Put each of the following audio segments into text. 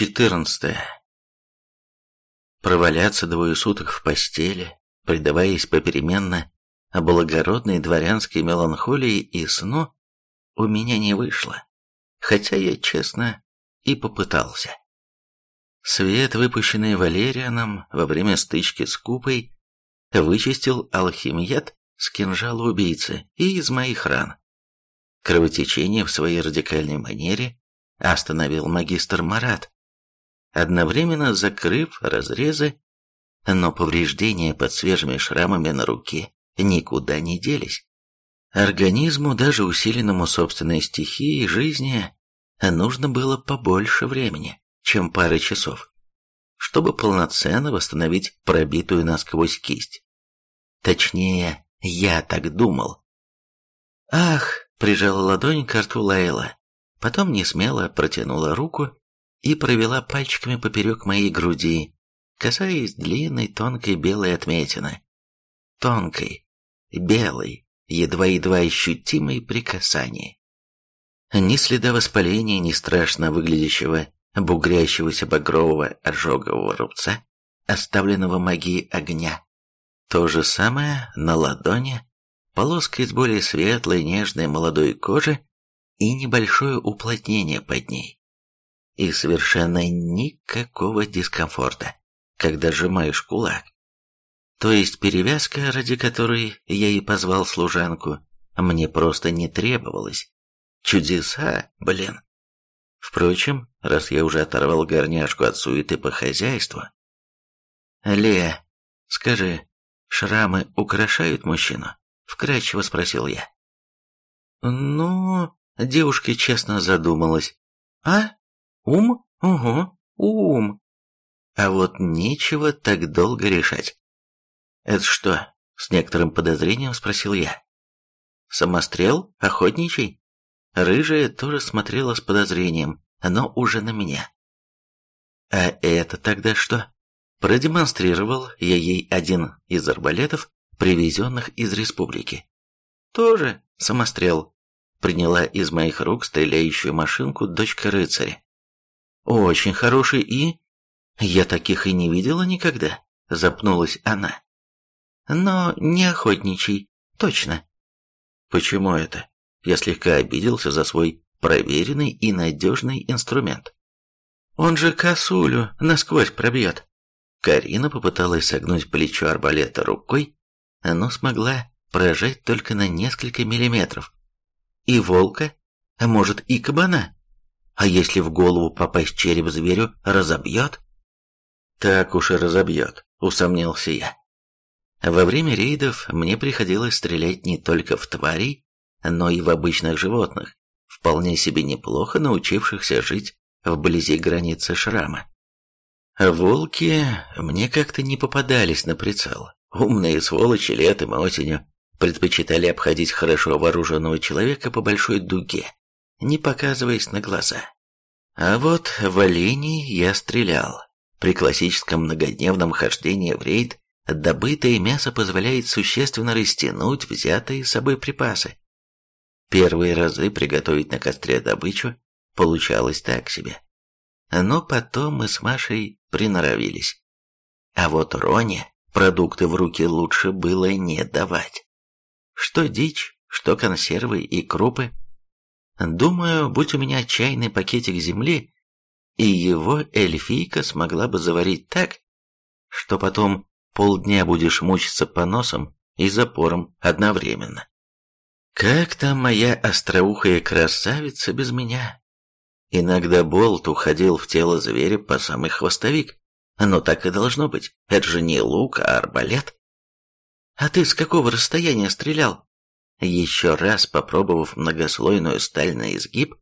14. Проваляться двое суток в постели, предаваясь попеременно благородной дворянской меланхолии и сну, у меня не вышло, хотя я, честно, и попытался. Свет, выпущенный Валерианом во время стычки с Купой, вычистил алхимият с кинжала убийцы и из моих ран. Кровотечение в своей радикальной манере остановил магистр Марат, одновременно закрыв разрезы, но повреждения под свежими шрамами на руке никуда не делись. Организму, даже усиленному собственной стихией жизни, нужно было побольше времени, чем пары часов, чтобы полноценно восстановить пробитую насквозь кисть. Точнее, я так думал. «Ах!» — прижала ладонь к рту Лайла, потом несмело протянула руку и провела пальчиками поперек моей груди, касаясь длинной тонкой белой отметины. Тонкой, белой, едва-едва ощутимой при касании. Ни следа воспаления, ни страшно выглядящего бугрящегося багрового ожогового рубца, оставленного магией огня. То же самое на ладони, полоска из более светлой, нежной молодой кожи и небольшое уплотнение под ней и совершенно никакого дискомфорта, когда сжимаешь кулак. То есть перевязка, ради которой я и позвал служанку, мне просто не требовалась. Чудеса, блин. Впрочем, раз я уже оторвал горняшку от суеты по хозяйству... «Лея, скажи, шрамы украшают мужчину?» — вкратчиво спросил я. «Ну...» — девушка честно задумалась. «А?» Ум? Угу, ум. А вот нечего так долго решать. Это что? С некоторым подозрением спросил я. Самострел? Охотничий? Рыжая тоже смотрела с подозрением, но уже на меня. А это тогда что? Продемонстрировал я ей один из арбалетов, привезенных из республики. Тоже самострел. Приняла из моих рук стреляющую машинку дочка рыцаря. Очень хороший и... Я таких и не видела никогда, запнулась она. Но не охотничий, точно. Почему это? Я слегка обиделся за свой проверенный и надежный инструмент. Он же косулю насквозь пробьет. Карина попыталась согнуть плечо арбалета рукой, но смогла прожать только на несколько миллиметров. И волка, а может и кабана. А если в голову попасть череп зверю, разобьет? Так уж и разобьет, усомнился я. Во время рейдов мне приходилось стрелять не только в тварей, но и в обычных животных, вполне себе неплохо научившихся жить вблизи границы шрама. Волки мне как-то не попадались на прицел. Умные сволочи летом и осенью предпочитали обходить хорошо вооруженного человека по большой дуге, не показываясь на глаза. А вот в оленей я стрелял. При классическом многодневном хождении в рейд добытое мясо позволяет существенно растянуть взятые с собой припасы. Первые разы приготовить на костре добычу получалось так себе. Но потом мы с Машей приноровились. А вот Роне продукты в руки лучше было не давать. Что дичь, что консервы и крупы Думаю, будь у меня чайный пакетик земли, и его эльфийка смогла бы заварить так, что потом полдня будешь мучиться поносом и запором одновременно. Как там моя остроухая красавица без меня? Иногда болт уходил в тело зверя по самый хвостовик. Но так и должно быть. Это же не лук, а арбалет. А ты с какого расстояния стрелял? Еще раз попробовав многослойную сталь на изгиб,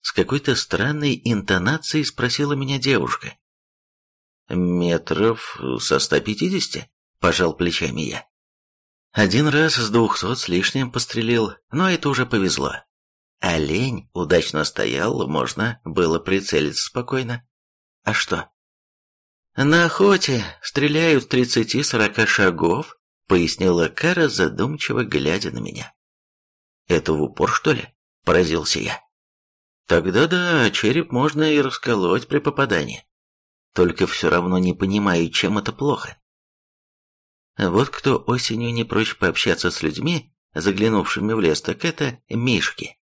с какой-то странной интонацией спросила меня девушка. «Метров со ста пятидесяти?» – пожал плечами я. Один раз с двухсот с лишним пострелил, но это уже повезло. Олень удачно стоял, можно было прицелиться спокойно. А что? На охоте стреляют тридцати-сорока шагов, пояснила Кара, задумчиво глядя на меня. «Это в упор, что ли?» – поразился я. Тогда да, череп можно и расколоть при попадании. Только все равно не понимаю, чем это плохо. Вот кто осенью не прочь пообщаться с людьми, заглянувшими в лес, так это мишки.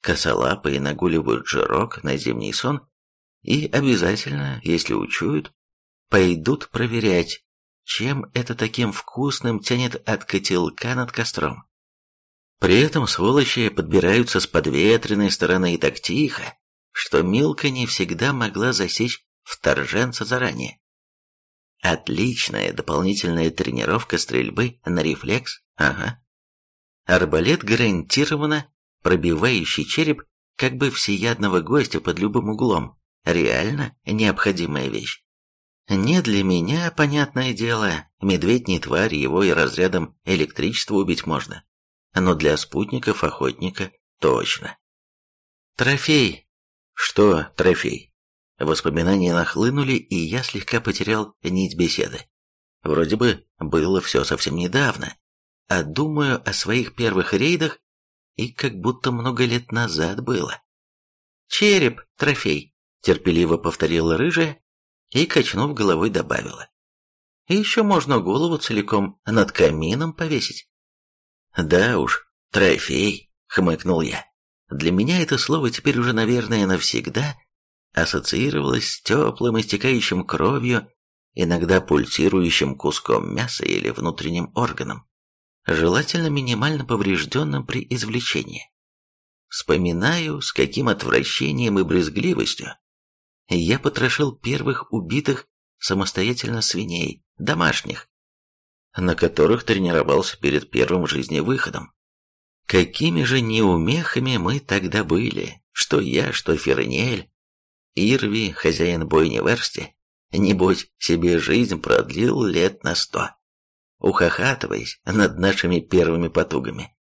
Косолапые нагуливают жирок на зимний сон и обязательно, если учуют, пойдут проверять, чем это таким вкусным тянет от котелка над костром. При этом сволочи подбираются с подветренной стороны и так тихо, что Милка не всегда могла засечь вторженца заранее. Отличная дополнительная тренировка стрельбы на рефлекс, ага. Арбалет гарантированно пробивающий череп как бы всеядного гостя под любым углом. Реально необходимая вещь. Не для меня, понятное дело, медведь не тварь, его и разрядом электричества убить можно. Но для спутников охотника точно. Трофей. Что трофей? Воспоминания нахлынули, и я слегка потерял нить беседы. Вроде бы было все совсем недавно, а думаю о своих первых рейдах, и как будто много лет назад было. «Череп, трофей», — терпеливо повторила рыжая и, качнув головой, добавила. «И еще можно голову целиком над камином повесить». «Да уж, трофей», — хмыкнул я. «Для меня это слово теперь уже, наверное, навсегда ассоциировалось с теплым, истекающим кровью, иногда пульсирующим куском мяса или внутренним органом, желательно минимально поврежденным при извлечении. Вспоминаю, с каким отвращением и брезгливостью я потрошил первых убитых самостоятельно свиней, домашних, на которых тренировался перед первым в выходом. Какими же неумехами мы тогда были, что я, что Фернель, Ирви, хозяин бойни Версти, небось, себе жизнь продлил лет на сто, ухахатываясь над нашими первыми потугами.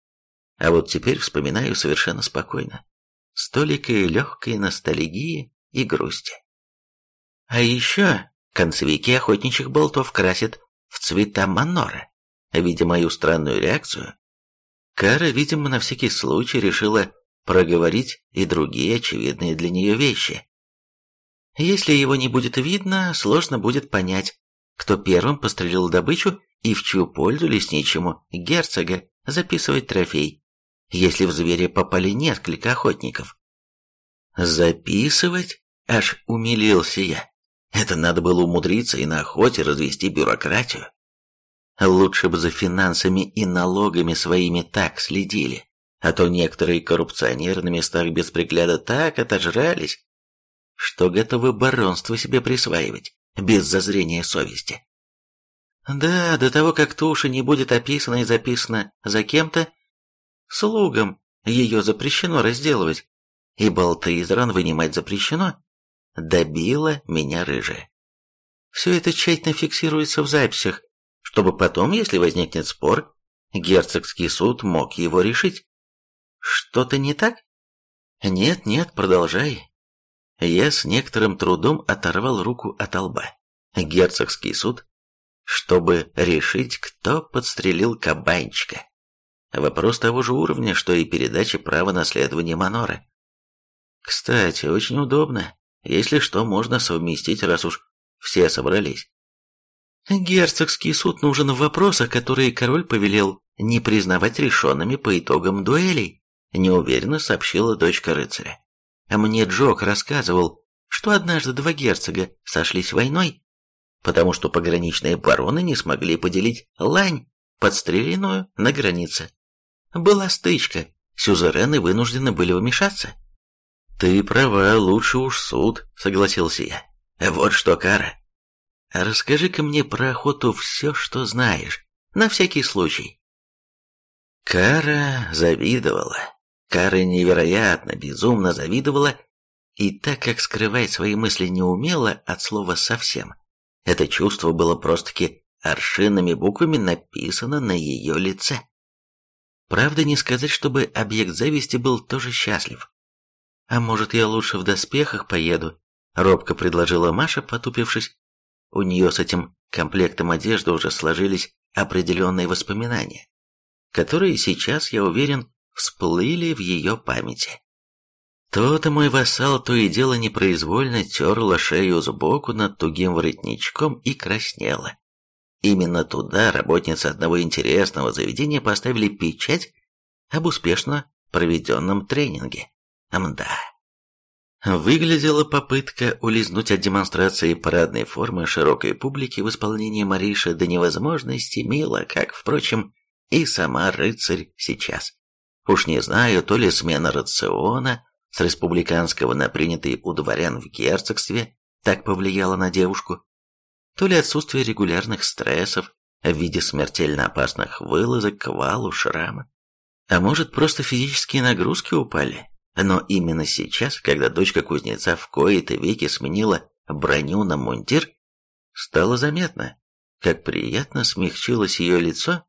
А вот теперь вспоминаю совершенно спокойно, с толикой легкой ностальгии и грусти. А еще концевики охотничьих болтов красят в цвета манора. Видя мою странную реакцию, Кара, видимо, на всякий случай решила проговорить и другие очевидные для нее вещи. Если его не будет видно, сложно будет понять, кто первым пострелил добычу и в чью пользу лесничему герцога записывать трофей, если в зверя попали несколько охотников. Записывать? Аж умилился я. Это надо было умудриться и на охоте развести бюрократию. Лучше бы за финансами и налогами своими так следили, а то некоторые коррупционеры на местах без пригляда так отожрались, что готовы баронство себе присваивать, без зазрения совести. Да, до того, как туша не будет описана и записана за кем-то, слугам ее запрещено разделывать, и болты из ран вынимать запрещено, добила меня рыжая. Все это тщательно фиксируется в записях, чтобы потом, если возникнет спор, герцогский суд мог его решить. Что-то не так? Нет, нет, продолжай, я с некоторым трудом оторвал руку от лба. Герцогский суд, чтобы решить, кто подстрелил кабанчика. Вопрос того же уровня, что и передача права наследования Манора. Кстати, очень удобно. Если что, можно совместить, раз уж все собрались. Герцогский суд нужен в вопросах, которые король повелел не признавать решенными по итогам дуэлей, неуверенно сообщила дочка рыцаря. Мне Джок рассказывал, что однажды два герцога сошлись войной, потому что пограничные бароны не смогли поделить лань, подстреленную на границе. Была стычка, сюзерены вынуждены были вмешаться. «Ты права, лучше уж суд», — согласился я. «Вот что, Кара. Расскажи-ка мне про охоту все, что знаешь, на всякий случай». Кара завидовала. Кара невероятно, безумно завидовала, и так как скрывать свои мысли не умела от слова совсем, это чувство было просто-таки аршинными буквами написано на ее лице. Правда, не сказать, чтобы объект зависти был тоже счастлив. «А может, я лучше в доспехах поеду?» — робко предложила Маша, потупившись. У нее с этим комплектом одежды уже сложились определенные воспоминания, которые сейчас, я уверен, всплыли в ее памяти. То-то мой вассал то и дело непроизвольно терла шею сбоку над тугим воротничком и краснела. Именно туда работницы одного интересного заведения поставили печать об успешно проведенном тренинге. Мда. Выглядела попытка улизнуть от демонстрации парадной формы широкой публики в исполнении Мариши до невозможности мило, как, впрочем, и сама рыцарь сейчас. Уж не знаю, то ли смена рациона с республиканского на принятый у дворян в герцогстве так повлияла на девушку, то ли отсутствие регулярных стрессов в виде смертельно опасных вылазок, квалу, шрама. А может, просто физические нагрузки упали? Но именно сейчас, когда дочка кузнеца в кои-то веки сменила броню на мундир, стало заметно, как приятно смягчилось ее лицо,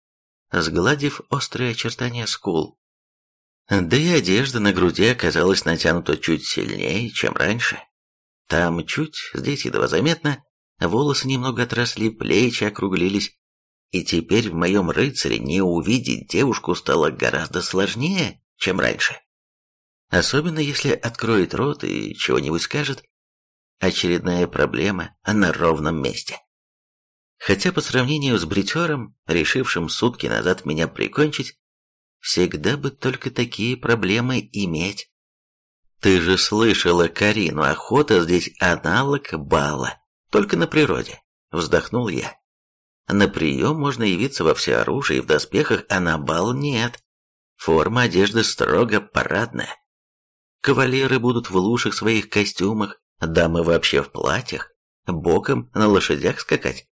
сгладив острые очертания скул. Да и одежда на груди оказалась натянута чуть сильнее, чем раньше. Там чуть, здесь едва заметно, волосы немного отросли, плечи округлились, и теперь в моем рыцаре не увидеть девушку стало гораздо сложнее, чем раньше. Особенно если откроет рот и чего-нибудь скажет. Очередная проблема на ровном месте. Хотя по сравнению с бритером, решившим сутки назад меня прикончить, всегда бы только такие проблемы иметь. Ты же слышала, Карину, охота здесь аналог бала, только на природе, вздохнул я. На прием можно явиться во всеоружии в доспехах, а на бал нет. Форма одежды строго парадная. Кавалеры будут в лучших своих костюмах, дамы вообще в платьях, боком на лошадях скакать.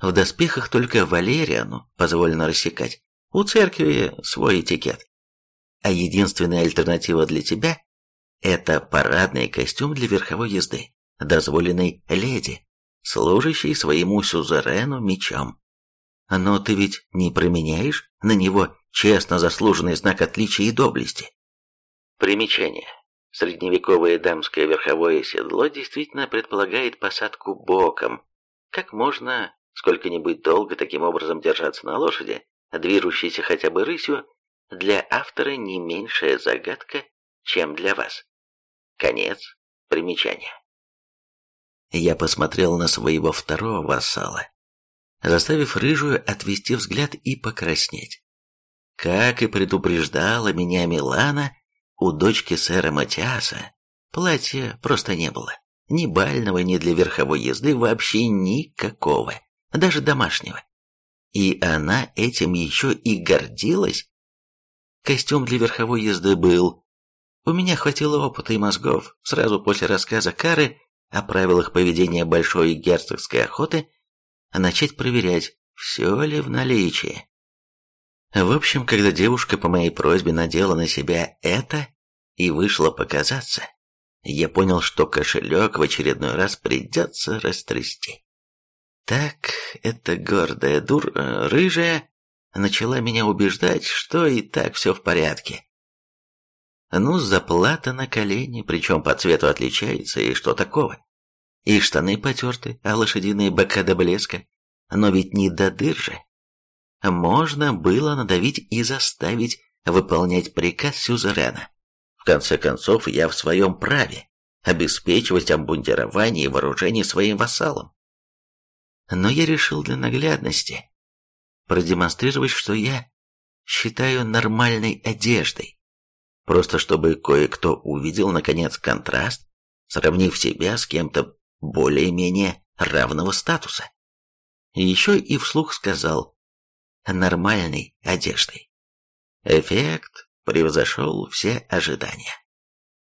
В доспехах только Валериану позволено рассекать. У церкви свой этикет. А единственная альтернатива для тебя – это парадный костюм для верховой езды, дозволенный леди, служащий своему сюзерену мечом. Но ты ведь не променяешь на него честно заслуженный знак отличия и доблести. Примечание. Средневековое дамское верховое седло действительно предполагает посадку боком. Как можно сколько-нибудь долго таким образом держаться на лошади, движущейся хотя бы рысью, для автора не меньшая загадка, чем для вас. Конец примечания. Я посмотрел на своего второго вассала, заставив рыжую отвести взгляд и покраснеть. Как и предупреждала меня Милана, у дочки сэра Матиаса платья просто не было. Ни бального, ни для верховой езды вообще никакого, даже домашнего. И она этим еще и гордилась. Костюм для верховой езды был. У меня хватило опыта и мозгов сразу после рассказа Кары о правилах поведения большой герцогской охоты начать проверять, все ли в наличии. В общем, когда девушка по моей просьбе надела на себя это и вышла показаться, я понял, что кошелек в очередной раз придется растрясти. Так, эта гордая дур, э, рыжая, начала меня убеждать, что и так все в порядке. Ну, заплата на колени, причем по цвету отличается, и что такого? И штаны потерты, а лошадиные бока до блеска. Но ведь не до дыр же можно было надавить и заставить выполнять приказ Сюзерена. В конце концов, я в своем праве обеспечивать обмундирование и вооружение своим вассалам. Но я решил для наглядности продемонстрировать, что я считаю нормальной одеждой, просто чтобы кое-кто увидел, наконец, контраст, сравнив себя с кем-то более-менее равного статуса. Еще и вслух сказал, нормальной одеждой. Эффект превзошел все ожидания.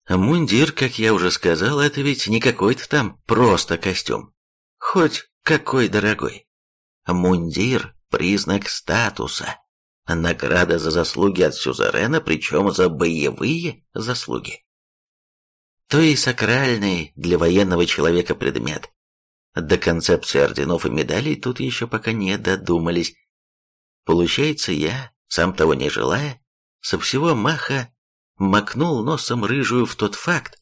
Мундир, как я уже сказал, это ведь не какой-то там просто костюм. Хоть какой дорогой. Мундир – признак статуса. Награда за заслуги от сюзерена, причем за боевые заслуги. То и сакральный для военного человека предмет. До концепции орденов и медалей тут еще пока не додумались, Получается, я, сам того не желая, со всего маха макнул носом рыжую в тот факт,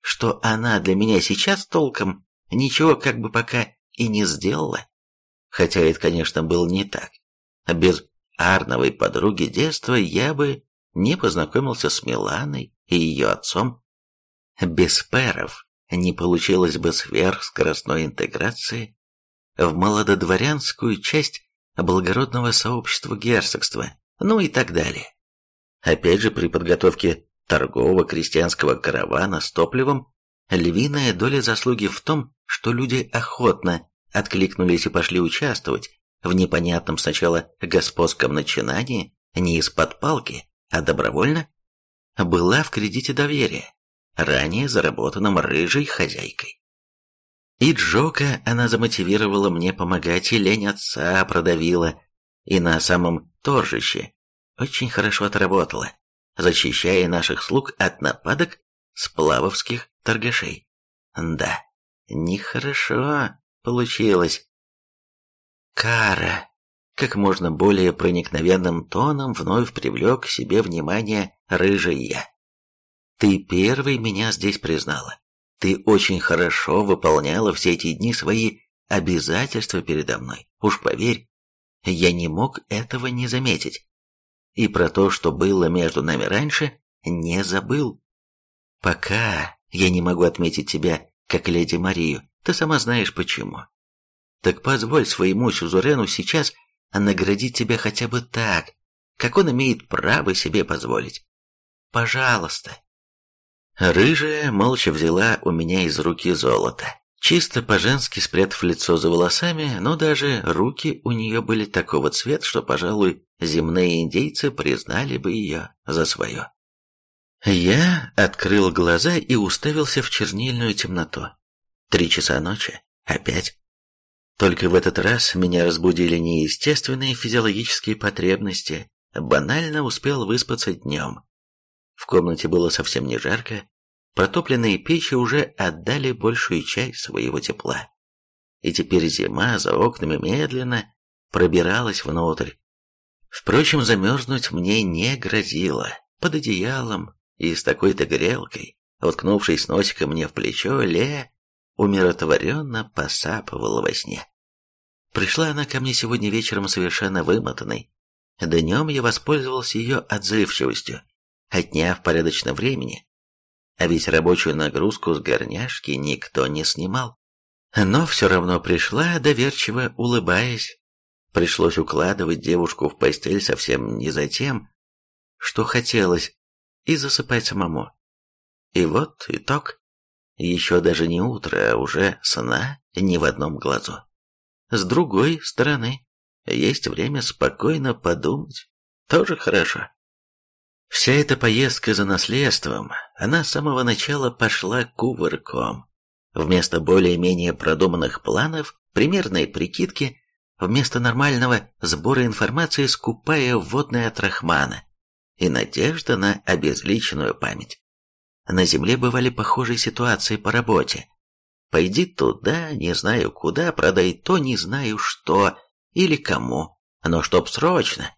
что она для меня сейчас толком ничего как бы пока и не сделала. Хотя это, конечно, было не так. Без Арновой подруги детства я бы не познакомился с Миланой и ее отцом, без пэров не получилось бы сверхскоростной интеграции в молододворянскую часть благородного сообщества герцогства, ну и так далее. Опять же, при подготовке торгового крестьянского каравана с топливом львиная доля заслуги в том, что люди охотно откликнулись и пошли участвовать в непонятном сначала господском начинании не из-под палки, а добровольно, была в кредите доверия, ранее заработанном рыжей хозяйкой. И Джока она замотивировала мне помогать, и лень отца продавила, и на самом торжище очень хорошо отработала, защищая наших слуг от нападок сплавовских торгашей. Да, нехорошо получилось. Кара, как можно более проникновенным тоном вновь привлек к себе внимание рыжий я. Ты первый меня здесь признала. Ты очень хорошо выполняла все эти дни свои обязательства передо мной. Уж поверь, я не мог этого не заметить. И про то, что было между нами раньше, не забыл. Пока я не могу отметить тебя, как леди Марию, ты сама знаешь почему. Так позволь своему сюзерену сейчас наградить тебя хотя бы так, как он имеет право себе позволить. Пожалуйста. Рыжая молча взяла у меня из руки золото, чисто по-женски спрятав лицо за волосами, но даже руки у нее были такого цвета, что, пожалуй, земные индейцы признали бы ее за свое. Я открыл глаза и уставился в чернильную темноту. Три часа ночи. Опять. Только в этот раз меня разбудили неестественные физиологические потребности. Банально успел выспаться днем. В комнате было совсем не жарко. Протопленные печи уже отдали большую часть своего тепла. И теперь зима за окнами медленно пробиралась внутрь. Впрочем, замерзнуть мне не грозило. Под одеялом и с такой-то грелкой, уткнувшись носиком мне в плечо, Ле умиротворенно посапывала во сне. Пришла она ко мне сегодня вечером совершенно вымотанной. Днем я воспользовался ее отзывчивостью, отняв порядочно времени, а ведь рабочую нагрузку с горняшки никто не снимал. Но все равно пришла, доверчиво улыбаясь. Пришлось укладывать девушку в постель совсем не за тем, что хотелось, и засыпать самому. И вот итог. Еще даже не утро, а уже сна ни в одном глазу. С другой стороны, есть время спокойно подумать. Тоже хорошо. Вся эта поездка за наследством, она с самого начала пошла кувырком. Вместо более-менее продуманных планов, примерной прикидки, вместо нормального сбора информации скупая вводная от Рахмана и надежда на обезличенную память. На Земле бывали похожие ситуации по работе. Пойди туда, не знаю куда, продай то, не знаю что или кому, но чтоб срочно.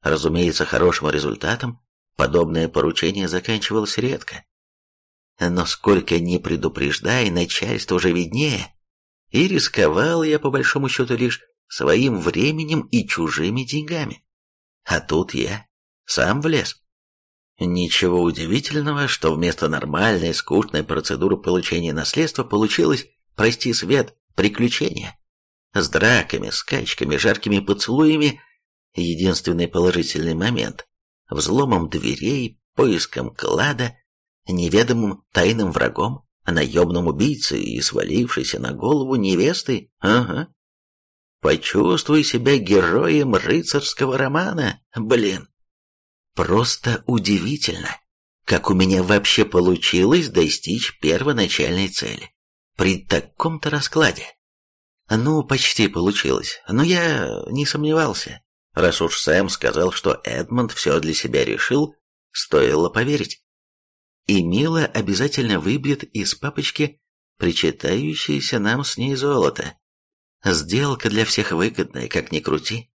Разумеется, хорошим результатом подобное поручение заканчивалось редко. Но сколько ни предупреждай, начальство уже виднее. И рисковал я по большому счету лишь своим временем и чужими деньгами. А тут я сам влез. Ничего удивительного, что вместо нормальной скучной процедуры получения наследства получилось, прости свет, приключение. С драками, скачками, жаркими поцелуями. Единственный положительный момент. Взломом дверей, поиском клада, неведомым тайным врагом, наемным убийцей и свалившейся на голову невестой. Ага. Почувствуй себя героем рыцарского романа, блин. Просто удивительно, как у меня вообще получилось достичь первоначальной цели. При таком-то раскладе. Ну, почти получилось, но я не сомневался. Раз уж Сэм сказал, что Эдмонд все для себя решил, стоило поверить. И Мила обязательно выбьет из папочки причитающееся нам с ней золото. Сделка для всех выгодная, как ни крути.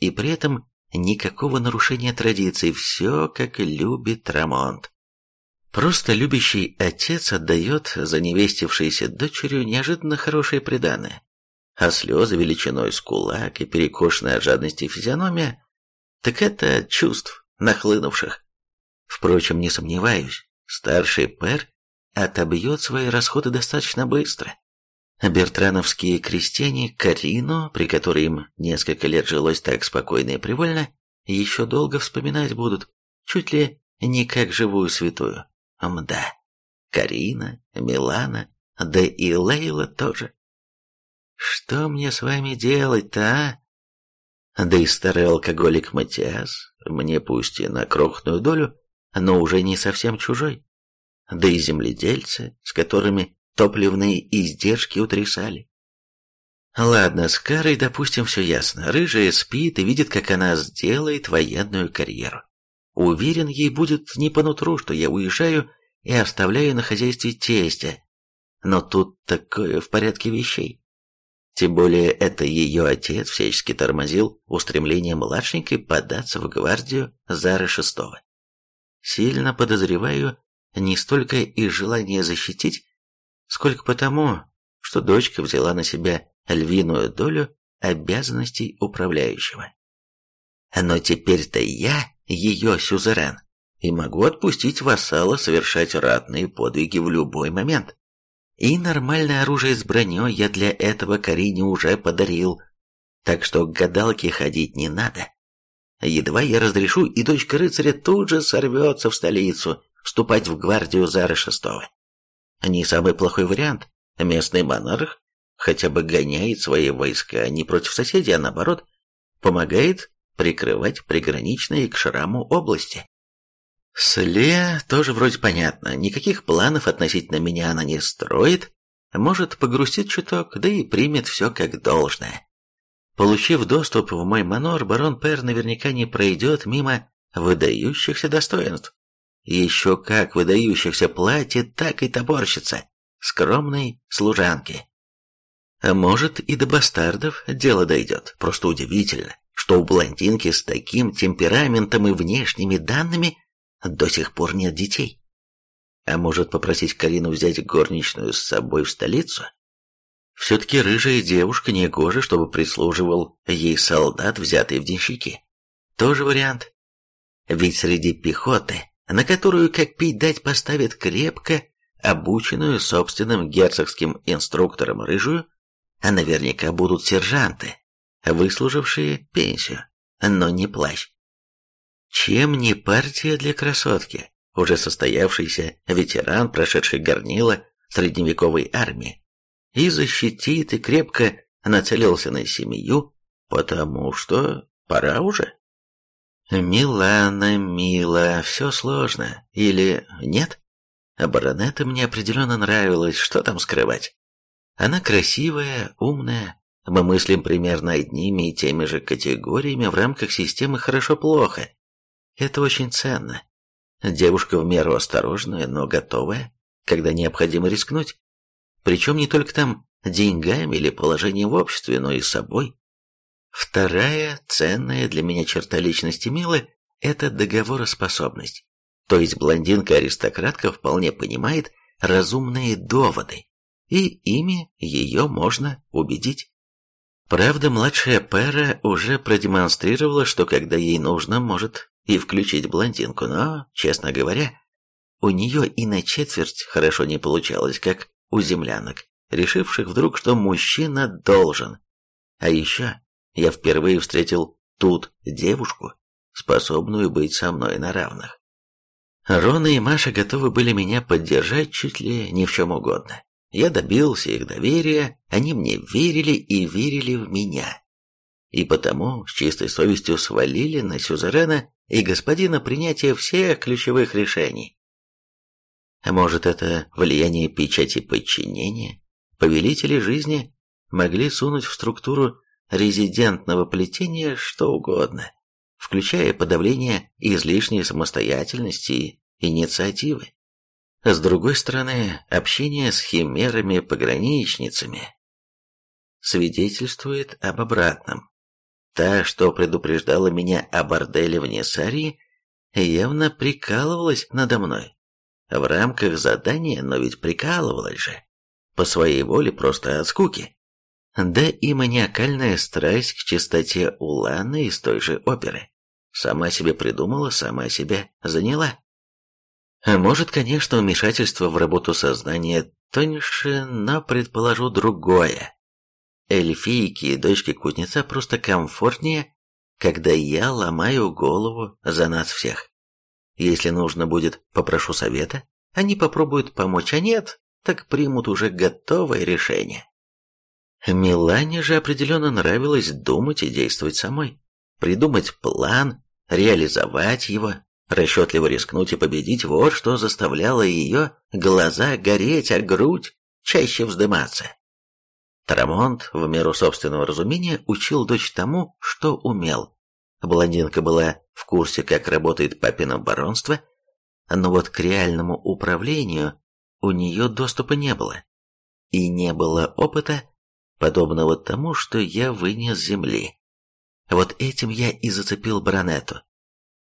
И при этом никакого нарушения традиций, все как любит Рамонт. Просто любящий отец отдает за невестившейся дочерью неожиданно хорошее преданное, а слезы величиной с кулак и перекошенная от жадности физиономия, так это чувств, нахлынувших. Впрочем, не сомневаюсь, старший пэр отобьет свои расходы достаточно быстро. Бертрановские крестьяне Карину, при которой им несколько лет жилось так спокойно и привольно, еще долго вспоминать будут, чуть ли не как живую святую. Мда. Карина, Милана, да и Лейла тоже. Что мне с вами делать-то, а? Да и старый алкоголик Матиас, мне пусть и на крохотную долю, но уже не совсем чужой. Да и земледельцы, с которыми топливные издержки утрясали. Ладно, с Карой, допустим, все ясно. Рыжая спит и видит, как она сделает военную карьеру. Уверен, ей будет не по нутру, что я уезжаю и оставляю на хозяйстве тестя. Но тут такое в порядке вещей. Тем более это ее отец всячески тормозил устремление младшенькой податься в гвардию Зары Шестого. Сильно подозреваю, не столько из желания защитить, сколько потому, что дочка взяла на себя львиную долю обязанностей управляющего. Но теперь-то я ее сюзерен, и могу отпустить вассала совершать ратные подвиги в любой момент. И нормальное оружие с броней я для этого Карине уже подарил, так что к гадалке ходить не надо. Едва я разрешу, и дочка рыцаря тут же сорвется в столицу, вступать в гвардию Зары Шестого. Не самый плохой вариант. Местный монарх хотя бы гоняет свои войска не против соседей, а наоборот, помогает прикрывать приграничные к шраму области. Сле тоже вроде понятно, никаких планов относительно меня она не строит, может погрустит чуток, да и примет все как должное. Получив доступ в мой манор, барон Пер наверняка не пройдет мимо выдающихся достоинств. Еще как выдающихся платье, так и топорщица, скромной служанки. А может и до бастардов дело дойдет, просто удивительно, что у блондинки с таким темпераментом и внешними данными до сих пор нет детей. А может попросить Карину взять горничную с собой в столицу? Все-таки рыжая девушка не гоже, чтобы прислуживал ей солдат, взятый в денщики. Тоже вариант. Ведь среди пехоты, на которую, как пить дать, поставят крепко обученную собственным герцогским инструктором рыжую, а наверняка будут сержанты, выслужившие пенсию, но не плащ. Чем не партия для красотки, уже состоявшийся ветеран, прошедший горнило средневековой армии, и защитит, и крепко нацелился на семью, потому что пора уже. Милана, мила, все сложно, или нет? Баронета мне определенно нравилась, что там скрывать. Она красивая, умная, мы мыслим примерно одними и теми же категориями в рамках системы «хорошо-плохо». Это очень ценно. Девушка в меру осторожная, но готовая, когда необходимо рискнуть. Причем не только там деньгами или положением в обществе, но и собой. Вторая ценная для меня черта личности Милы – это договороспособность. То есть блондинка-аристократка вполне понимает разумные доводы, и ими ее можно убедить. Правда, младшая пара уже продемонстрировала, что когда ей нужно, может и включить блондинку, но, честно говоря, у нее и на четверть хорошо не получалось, как у землянок, решивших вдруг, что мужчина должен. А еще я впервые встретил тут девушку, способную быть со мной на равных. Рона и Маша готовы были меня поддержать чуть ли не в чем угодно. Я добился их доверия, они мне верили и верили в меня. И потому с чистой совестью свалили на Сюзерена и господина принятие всех ключевых решений. Может, это влияние печати подчинения? Повелители жизни могли сунуть в структуру резидентного плетения что угодно, включая подавление излишней самостоятельности и инициативы. С другой стороны, общение с химерами-пограничницами свидетельствует об обратном. Та, что предупреждала меня о борделе в Несарии, явно прикалывалась надо мной. В рамках задания, но ведь прикалывалась же. По своей воле, просто от скуки. Да и маниакальная страсть к чистоте Уланы из той же оперы. Сама себе придумала, сама себя заняла. Может, конечно, вмешательство в работу сознания тоньше, но предположу другое. Эльфийки и дочки кузнеца просто комфортнее, когда я ломаю голову за нас всех. Если нужно будет, попрошу совета, они попробуют помочь, а нет, так примут уже готовое решение. Милане же определенно нравилось думать и действовать самой. Придумать план, реализовать его, расчетливо рискнуть и победить, вот что заставляло ее глаза гореть, а грудь чаще вздыматься. Тарамонт, в меру собственного разумения, учил дочь тому, что умел. Блондинка была в курсе, как работает папино баронство, но вот к реальному управлению у нее доступа не было. И не было опыта, подобного тому, что я вынес с земли. Вот этим я и зацепил баронету.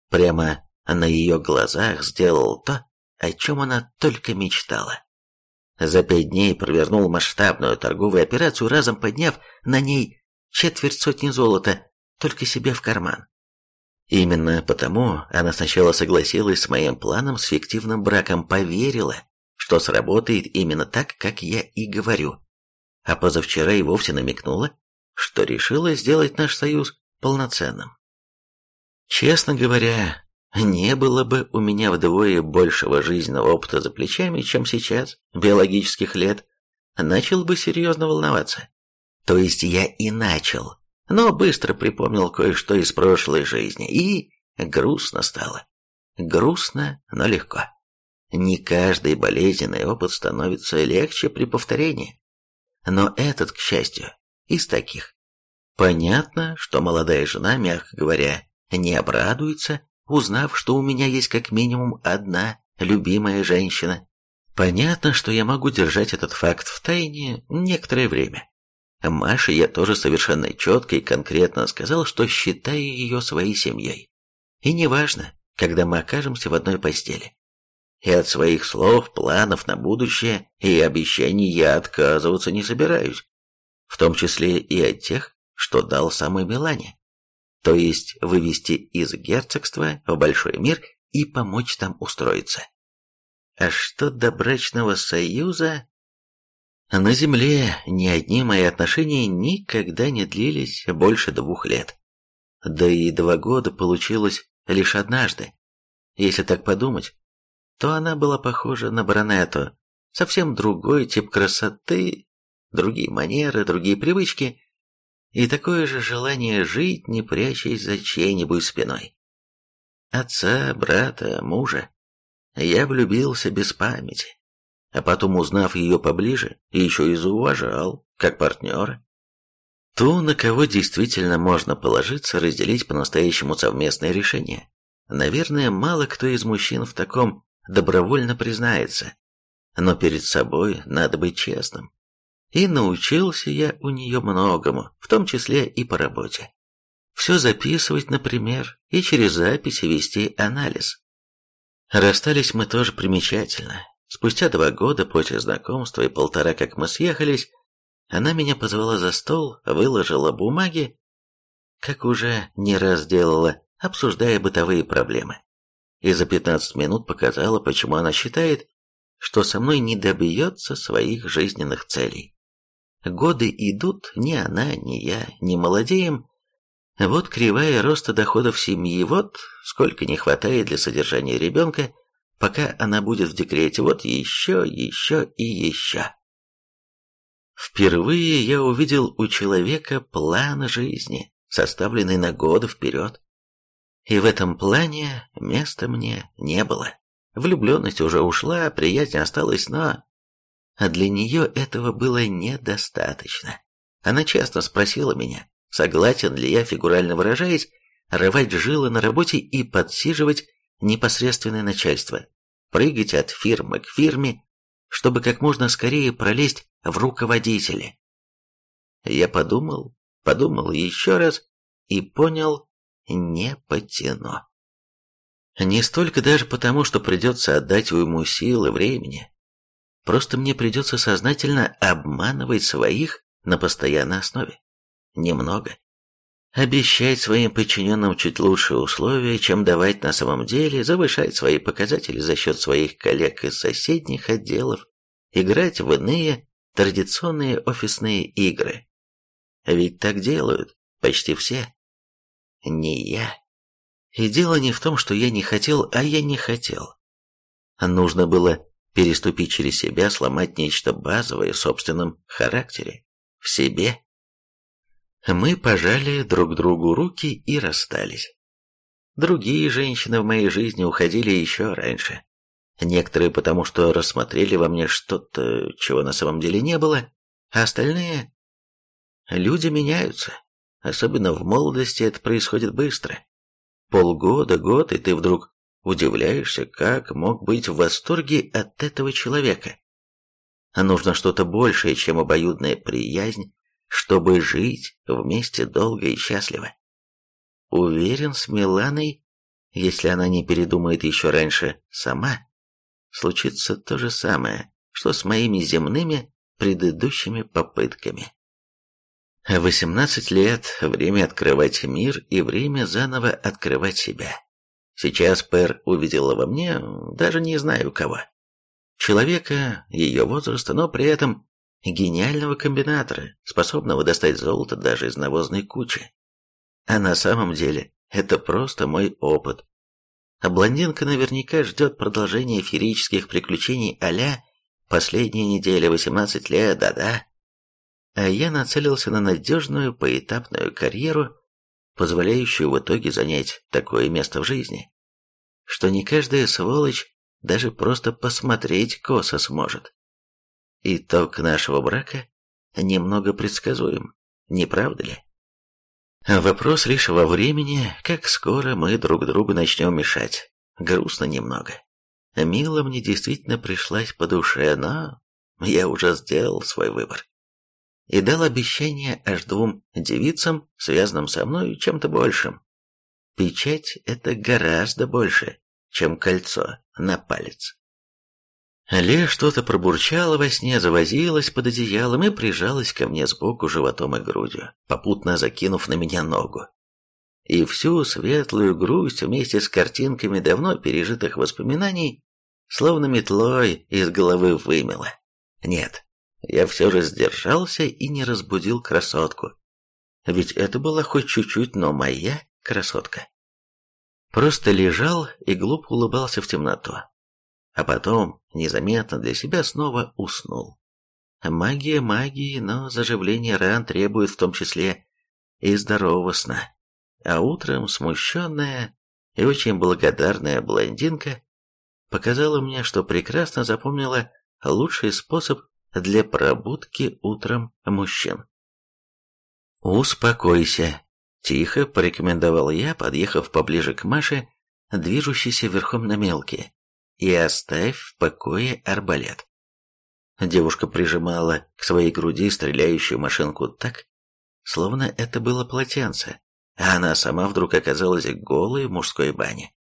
Прямо на ее глазах сделал то, о чем она только мечтала. За пять дней провернул масштабную торговую операцию, разом подняв на ней четверть сотни золота только себе в карман. Именно потому она сначала согласилась с моим планом с фиктивным браком, поверила, что сработает именно так, как я и говорю. А позавчера и вовсе намекнула, что решила сделать наш союз полноценным. Честно говоря, не было бы у меня вдвое большего жизненного опыта за плечами, чем сейчас, биологических лет, начал бы серьезно волноваться. То есть я и начал, но быстро припомнил кое-что из прошлой жизни, и грустно стало. Грустно, но легко. Не каждый болезненный опыт становится легче при повторении. Но этот, к счастью, из таких. Понятно, что молодая жена, мягко говоря, не обрадуется, узнав, что у меня есть как минимум одна любимая женщина. Понятно, что я могу держать этот факт в тайне некоторое время. Маше я тоже совершенно четко и конкретно сказал, что считаю ее своей семьей. И неважно, когда мы окажемся в одной постели. И от своих слов, планов на будущее и обещаний я отказываться не собираюсь. В том числе и от тех, что дал самой Милане. То есть вывести из герцогства в большой мир и помочь там устроиться. А что до брачного союза, на Земле ни одни мои отношения никогда не длились больше двух лет. Да и два года получилось лишь однажды. Если так подумать, то она была похожа на Бронету. Совсем другой тип красоты, другие манеры, другие привычки и такое же желание жить, не прячась за чьей-нибудь спиной. Отца, брата, мужа. Я влюбился без памяти а потом, узнав ее поближе, еще и зауважал, как партнера. Ту, на кого действительно можно положиться, разделить по-настоящему совместное решение. Наверное, мало кто из мужчин в таком добровольно признается. Но перед собой надо быть честным. И научился я у нее многому, в том числе и по работе. Все записывать, например, и через записи вести анализ. Расстались мы тоже примечательно. Спустя два года после знакомства и полтора, как мы съехались, она меня позвала за стол, выложила бумаги, как уже не раз делала, обсуждая бытовые проблемы. И за 15 минут показала, почему она считает, что со мной не добьется своих жизненных целей. Годы идут, ни она, ни я не молодеем. Вот кривая роста доходов семьи, вот сколько не хватает для содержания ребенка – пока она будет в декрете. Вот еще, еще и еще. Впервые я увидел у человека план жизни, составленный на годы вперед. И в этом плане места мне не было. Влюбленность уже ушла, приязнь осталась, но... А для нее этого было недостаточно. Она часто спросила меня, согласен ли я, фигурально выражаясь, рвать жилы на работе и подсиживать непосредственное начальство, прыгать от фирмы к фирме, чтобы как можно скорее пролезть в руководители. Я подумал, подумал еще раз и понял, не потяну. Не столько даже потому, что придется отдать уйму сил и времени. Просто мне придется сознательно обманывать своих на постоянной основе. Немного. Обещать своим подчиненным чуть лучшие условия, чем давать на самом деле, завышать свои показатели за счет своих коллег из соседних отделов, играть в иные традиционные офисные игры. Ведь так делают почти все. Не я. И дело не в том, что я не хотел, а я не хотел. Нужно было переступить через себя, сломать нечто базовое в собственном характере, в себе. Мы пожали друг другу руки и расстались. Другие женщины в моей жизни уходили еще раньше. Некоторые потому, что рассмотрели во мне что-то, чего на самом деле не было, а остальные... Люди меняются. Особенно в молодости это происходит быстро. Полгода, год, и ты вдруг удивляешься, как мог быть в восторге от этого человека. Нужно что-то большее, чем обоюдная приязнь, чтобы жить вместе долго и счастливо. Уверен, с Миланой, если она не передумает еще раньше сама, случится то же самое, что с моими земными предыдущими попытками. Восемнадцать лет – время открывать мир и время заново открывать себя. Сейчас Пэр увидела во мне, даже не знаю кого. Человека ее возраста, но при этом гениального комбинатора, способного достать золото даже из навозной кучи. А на самом деле это просто мой опыт. А блондинка наверняка ждет продолжения феерических приключений а-ля «Последняя неделя, 18 лет, да-да». А я нацелился на надежную поэтапную карьеру, позволяющую в итоге занять такое место в жизни, что не каждая сволочь даже просто посмотреть косо сможет. Итог нашего брака немного предсказуем, не правда ли? Вопрос лишь во времени, как скоро мы друг другу начнем мешать. Грустно немного. Мила мне действительно пришлась по душе, но я уже сделал свой выбор. И дал обещание аж двум девицам, связанным со мной, чем-то большим. Печать — это гораздо больше, чем кольцо на палец. Ле что-то пробурчала во сне, завозилась под одеялом и прижалась ко мне сбоку животом и грудью, попутно закинув на меня ногу. И всю светлую грусть вместе с картинками давно пережитых воспоминаний словно метлой из головы вымела. Нет, я все же сдержался и не разбудил красотку. Ведь это была хоть чуть-чуть, но моя красотка. Просто лежал и глупо улыбался в темноту а потом, незаметно для себя, снова уснул. Магия магии, но заживление ран требует в том числе и здорового сна. А утром смущенная и очень благодарная блондинка показала мне, что прекрасно запомнила лучший способ для пробудки утром мужчин. «Успокойся», — тихо порекомендовал я, подъехав поближе к Маше, движущейся верхом на мелкие и оставь в покое арбалет. Девушка прижимала к своей груди стреляющую машинку так, словно это было полотенце, а она сама вдруг оказалась голой в мужской бане.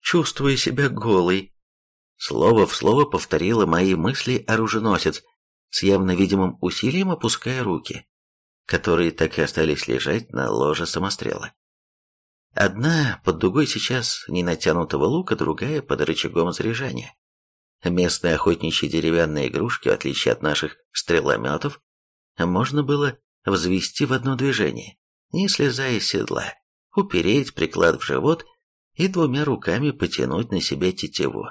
«Чувствую себя голой», — слово в слово повторила мои мысли оруженосец, с явно видимым усилием опуская руки, которые так и остались лежать на ложе самострела. Одна под дугой сейчас не натянутого лука, другая под рычагом заряжания. Местные охотничьи деревянные игрушки, в отличие от наших стрелометов, можно было взвести в одно движение, не слезая с седла, упереть приклад в живот и двумя руками потянуть на себя тетиву.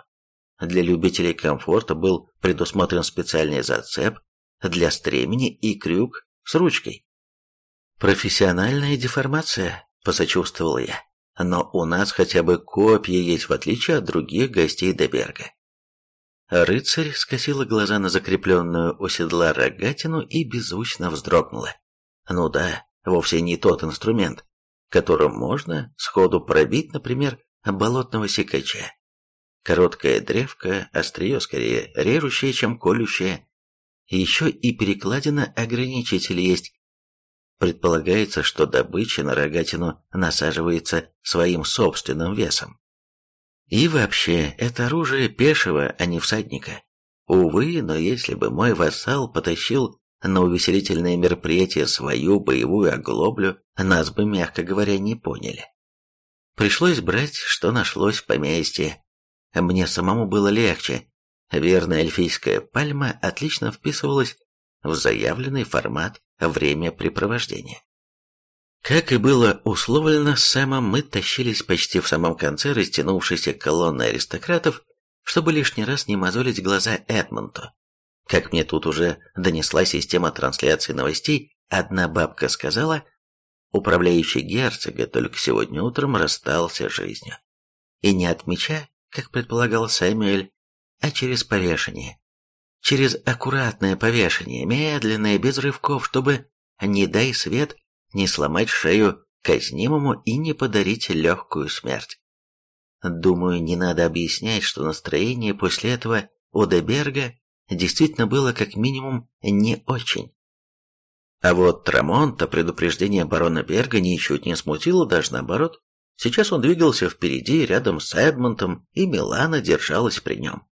Для любителей комфорта был предусмотрен специальный зацеп для стремени и крюк с ручкой. Профессиональная деформация, посочувствовал я. Но у нас хотя бы копья есть, в отличие от других гостей Деберга. Рыцарь скосила глаза на закрепленную у седла рогатину и беззвучно вздрогнула. Ну да, вовсе не тот инструмент, которым можно сходу пробить, например, болотного секача. Короткая древка, острие скорее режущее, чем колющее. Еще и перекладина ограничитель есть, Предполагается, что добыча на рогатину насаживается своим собственным весом. И вообще, это оружие пешего, а не всадника. Увы, но если бы мой вассал потащил на увеселительное мероприятие свою боевую оглоблю, нас бы, мягко говоря, не поняли. Пришлось брать, что нашлось в поместье. Мне самому было легче. Верная эльфийская пальма отлично вписывалась в заявленный формат времяпрепровождения. Как и было условлено с Сэмом, мы тащились почти в самом конце растянувшейся колонны аристократов, чтобы лишний раз не мозолить глаза Эдмонту. Как мне тут уже донесла система трансляции новостей, одна бабка сказала, управляющий герцога только сегодня утром расстался жизнью. И не от меча, как предполагал Сэмюэль, а через повешение. Через аккуратное повешение, медленное, без рывков, чтобы, не дай свет, не сломать шею казнимому и не подарить легкую смерть. Думаю, не надо объяснять, что настроение после этого у Деберга действительно было как минимум не очень. А вот Трамонта предупреждение барона Берга ничуть не смутило, даже наоборот. Сейчас он двигался впереди, рядом с Эдмонтом, и Милана держалась при нем.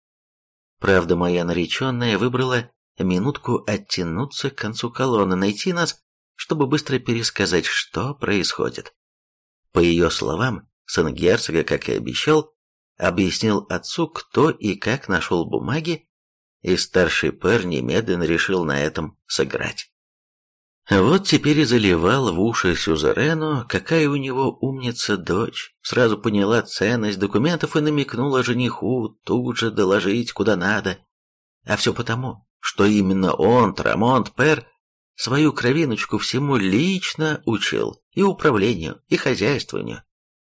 Правда, моя нареченная выбрала минутку оттянуться к концу колонны, найти нас, чтобы быстро пересказать, что происходит. По ее словам, сын герцога, как и обещал, объяснил отцу, кто и как нашел бумаги, и старший пэр немедленно решил на этом сыграть. Вот теперь и заливал в уши Сюзерену, какая у него умница дочь, сразу поняла ценность документов и намекнула жениху тут же доложить куда надо. А все потому, что именно он, Трамонт Пер, свою кровиночку всему лично учил, и управлению, и хозяйствованию.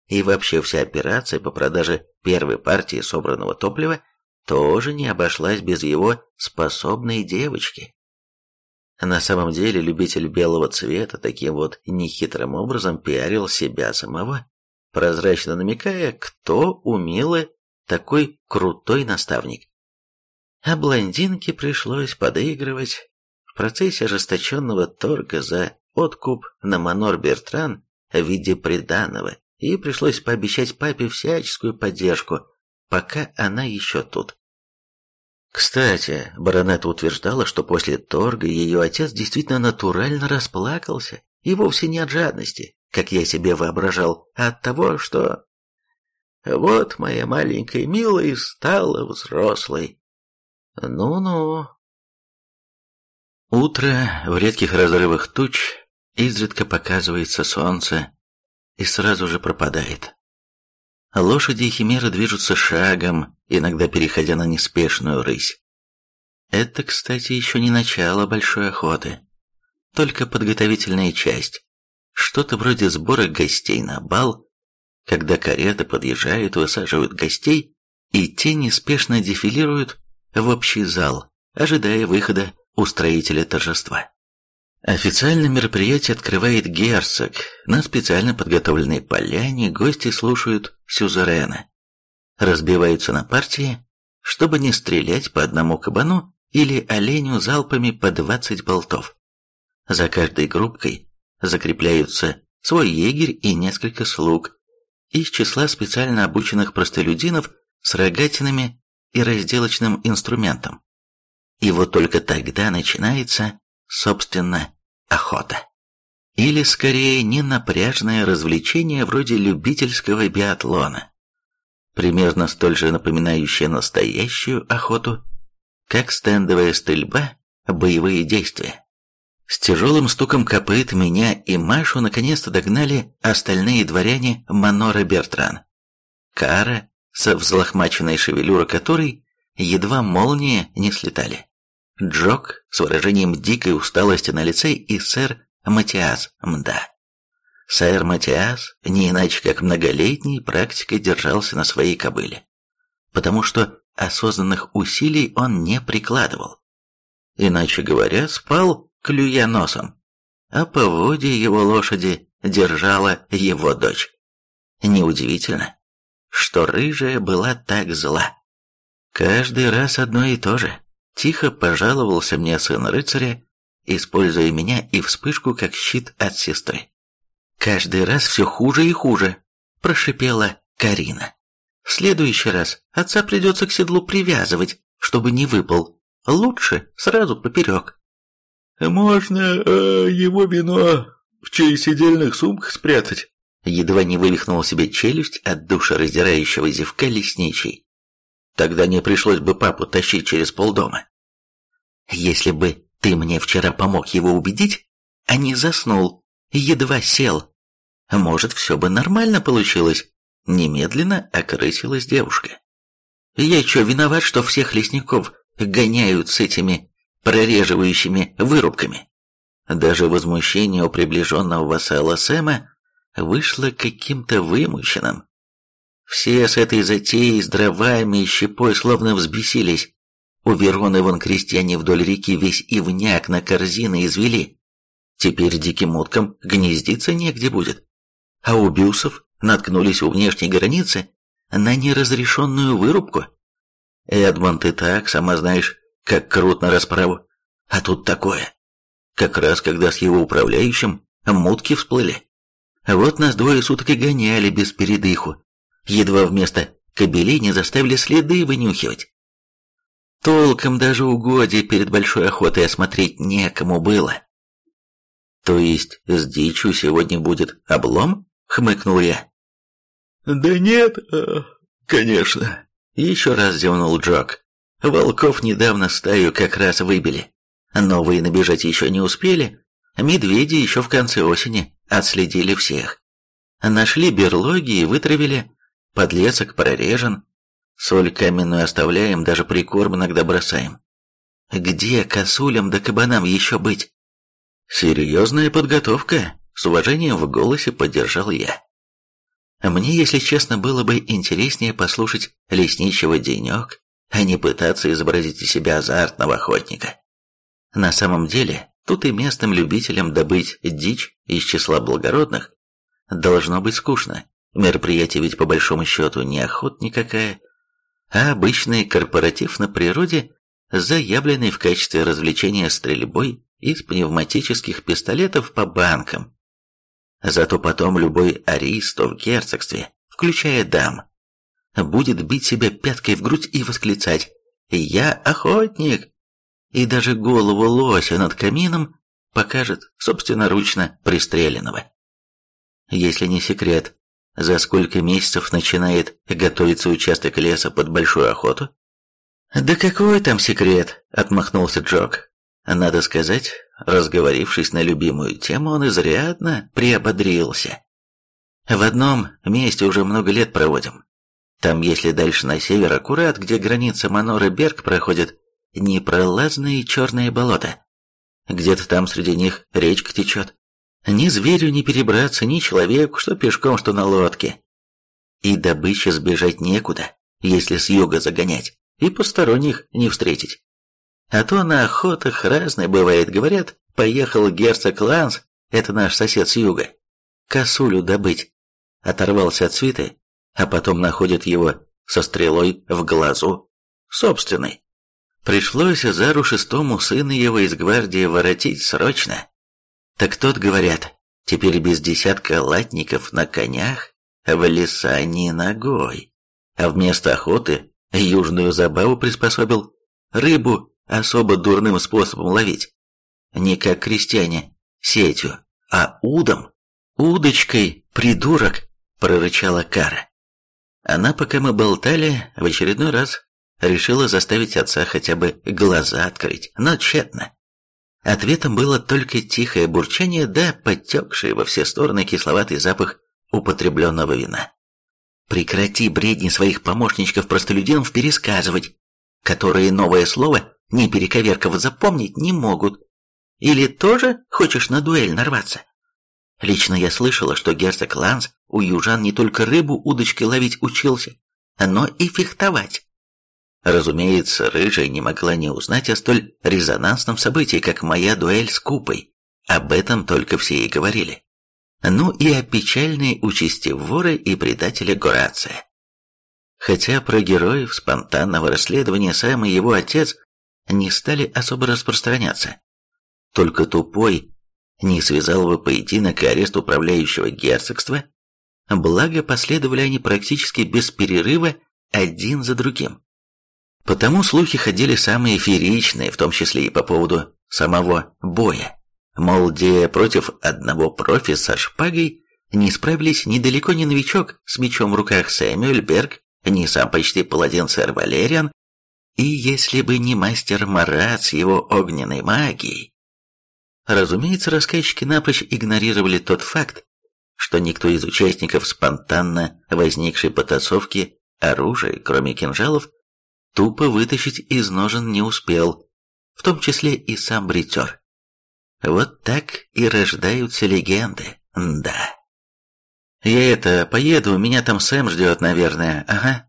И вообще вся операция по продаже первой партии собранного топлива тоже не обошлась без его способной девочки. На самом деле любитель белого цвета таким вот нехитрым образом пиарил себя самого, прозрачно намекая, кто умелый такой крутой наставник. А блондинке пришлось подыгрывать. В процессе ожесточенного торга за откуп на Манор Бертран в виде приданого, и пришлось пообещать папе всяческую поддержку, пока она еще тут. Кстати, баронета утверждала, что после торга ее отец действительно натурально расплакался, и вовсе не от жадности, как я себе воображал, а от того, что... Вот моя маленькая милая стала взрослой. Ну-ну. Утро в редких разрывах туч, изредка показывается солнце и сразу же пропадает. Лошади и химеры движутся шагом, иногда переходя на неспешную рысь. Это, кстати, еще не начало большой охоты, только подготовительная часть. Что-то вроде сбора гостей на бал, когда карета подъезжает, высаживают гостей, и те неспешно дефилируют в общий зал, ожидая выхода устроителя торжества. Официально мероприятие открывает герцог. На специально подготовленной поляне гости слушают сюзерена. Разбиваются на партии, чтобы не стрелять по одному кабану или оленю залпами по 20 болтов. За каждой группкой закрепляются свой егерь и несколько слуг из числа специально обученных простолюдинов с рогатинами и разделочным инструментом. И вот только тогда начинается, собственно, охота. Или скорее ненапряжное развлечение вроде любительского биатлона. Примерно столь же напоминающее настоящую охоту, как стендовая стрельба, боевые действия. С тяжелым стуком копыт меня и Машу наконец-то догнали остальные дворяне Манора Бертран. Кара, со взлохмаченной шевелюрой которой едва молнии не слетали. Джок с выражением дикой усталости на лице и сэр Матиас Мда. Сэр Матиас, не иначе как многолетней практикой держался на своей кобыле, потому что осознанных усилий он не прикладывал. Иначе говоря, спал, клюя носом, а поводья его лошади держала его дочь. Неудивительно, что рыжая была так зла. Каждый раз одно и то же. Тихо пожаловался мне сын рыцаря, используя меня и вспышку как щит от сестры. «Каждый раз все хуже и хуже», – прошипела Карина. «В следующий раз отца придется к седлу привязывать, чтобы не выпал. Лучше сразу поперек». «Можно э, его вино в чьих сидельных сумках спрятать?» Едва не вывихнул себе челюсть от душераздирающего зевка лесничий. Тогда не пришлось бы папу тащить через полдома. Если бы ты мне вчера помог его убедить, а не заснул, едва сел, может, все бы нормально получилось. Немедленно окрысилась девушка. Я что, виноват, что всех лесников гоняют с этими прореживающими вырубками? Даже возмущение у приближенного вассала Сэма вышло каким-то вымученным. Все с этой затеей с дровами и щепой словно взбесились. У Вероны вон крестьяне вдоль реки весь ивняк на корзины извели. Теперь диким уткам гнездиться негде будет. А у бюсов наткнулись у внешней границы на неразрешенную вырубку. Эдмонд и так, сама знаешь, как крут на расправу. А тут такое. Как раз когда с его управляющим мутки всплыли. Вот нас двое суток и гоняли без передыху. Едва вместо кобелей не заставили следы вынюхивать. Толком даже угодья перед большой охотой осмотреть некому было. То есть с дичью сегодня будет облом? Хмыкнул я. Да нет, э, конечно. Еще раз зевнул Джок. Волков недавно стаю как раз выбили. Новые набежать еще не успели. Медведи еще в конце осени отследили всех. Нашли берлоги и вытравили. Подлесок прорежен. Соль каменную оставляем, даже прикорм иногда бросаем. Где косулям да кабанам еще быть? Серьезная подготовка, с уважением в голосе поддержал я. Мне, если честно, было бы интереснее послушать лесничего денек, а не пытаться изобразить из себя азартного охотника. На самом деле, тут и местным любителям добыть дичь из числа благородных должно быть скучно. Мероприятие ведь по большому счету не охот никакая, а обычный корпоратив на природе, заявленный в качестве развлечения стрельбой из пневматических пистолетов по банкам. Зато потом любой аристо в герцогстве, включая дам, будет бить себя пяткой в грудь и восклицать «Я охотник!» И даже голову лося над камином покажет собственноручно пристреленного. Если не секрет, за сколько месяцев начинает готовиться участок леса под большую охоту? «Да какой там секрет?» – отмахнулся Джок. «Надо сказать, разговорившись на любимую тему, он изрядно приободрился. В одном месте уже много лет проводим. Там, если дальше на север, аккурат, где граница Манора Берг проходит, непролазные черные болота. Где-то там среди них речка течет. Ни зверю не перебраться, ни человеку, что пешком, что на лодке. И добыча сбежать некуда, если с юга загонять, и посторонних не встретить. А то на охотах разное бывает, говорят, поехал герцог Ланс, это наш сосед с юга, косулю добыть. Оторвался от свиты, а потом находит его со стрелой в глазу. Собственный. Пришлось Зару шестому сына его из гвардии воротить срочно. Так тот, говорят, теперь без десятка латников на конях в леса не ногой, а вместо охоты южную забаву приспособил рыбу особо дурным способом ловить. Не как крестьяне, сетью, а удом. «Удочкой, придурок!» – прорычала Кара. Она, пока мы болтали, в очередной раз решила заставить отца хотя бы глаза открыть, но тщетно. Ответом было только тихое бурчание да подтекший во все стороны кисловатый запах употребленного вина. Прекрати бредни своих помощничков-простолюдинов пересказывать, которые новое слово, не перековерков, запомнить не могут. Или тоже хочешь на дуэль нарваться? Лично я слышала, что герцог Ланс у южан не только рыбу удочкой ловить учился, но и фехтовать. Разумеется, Рыжая не могла не узнать о столь резонансном событии, как моя дуэль с Купой. Об этом только все и говорили. Ну и о печальной участи воры и предателя Горация. Хотя про героев спонтанного расследования сам и его отец не стали особо распространяться. Только тупой не связал бы поединок и арест управляющего герцогства, благо последовали они практически без перерыва один за другим. Потому слухи ходили самые фееричные, в том числе и по поводу самого боя. Мол, где против одного профи со шпагой не справились ни далеко не новичок с мечом в руках Сэмюэль Берг, ни сам почти паладин сэр Валериан, и если бы не мастер Марат с его огненной магией. Разумеется, рассказчики напрочь игнорировали тот факт, что никто из участников спонтанно возникшей потасовки оружия, кроме кинжалов, тупо вытащить из ножен не успел, в том числе и сам бритер. Вот так и рождаются легенды, да. Я это, поеду, меня там Сэм ждет, наверное, ага.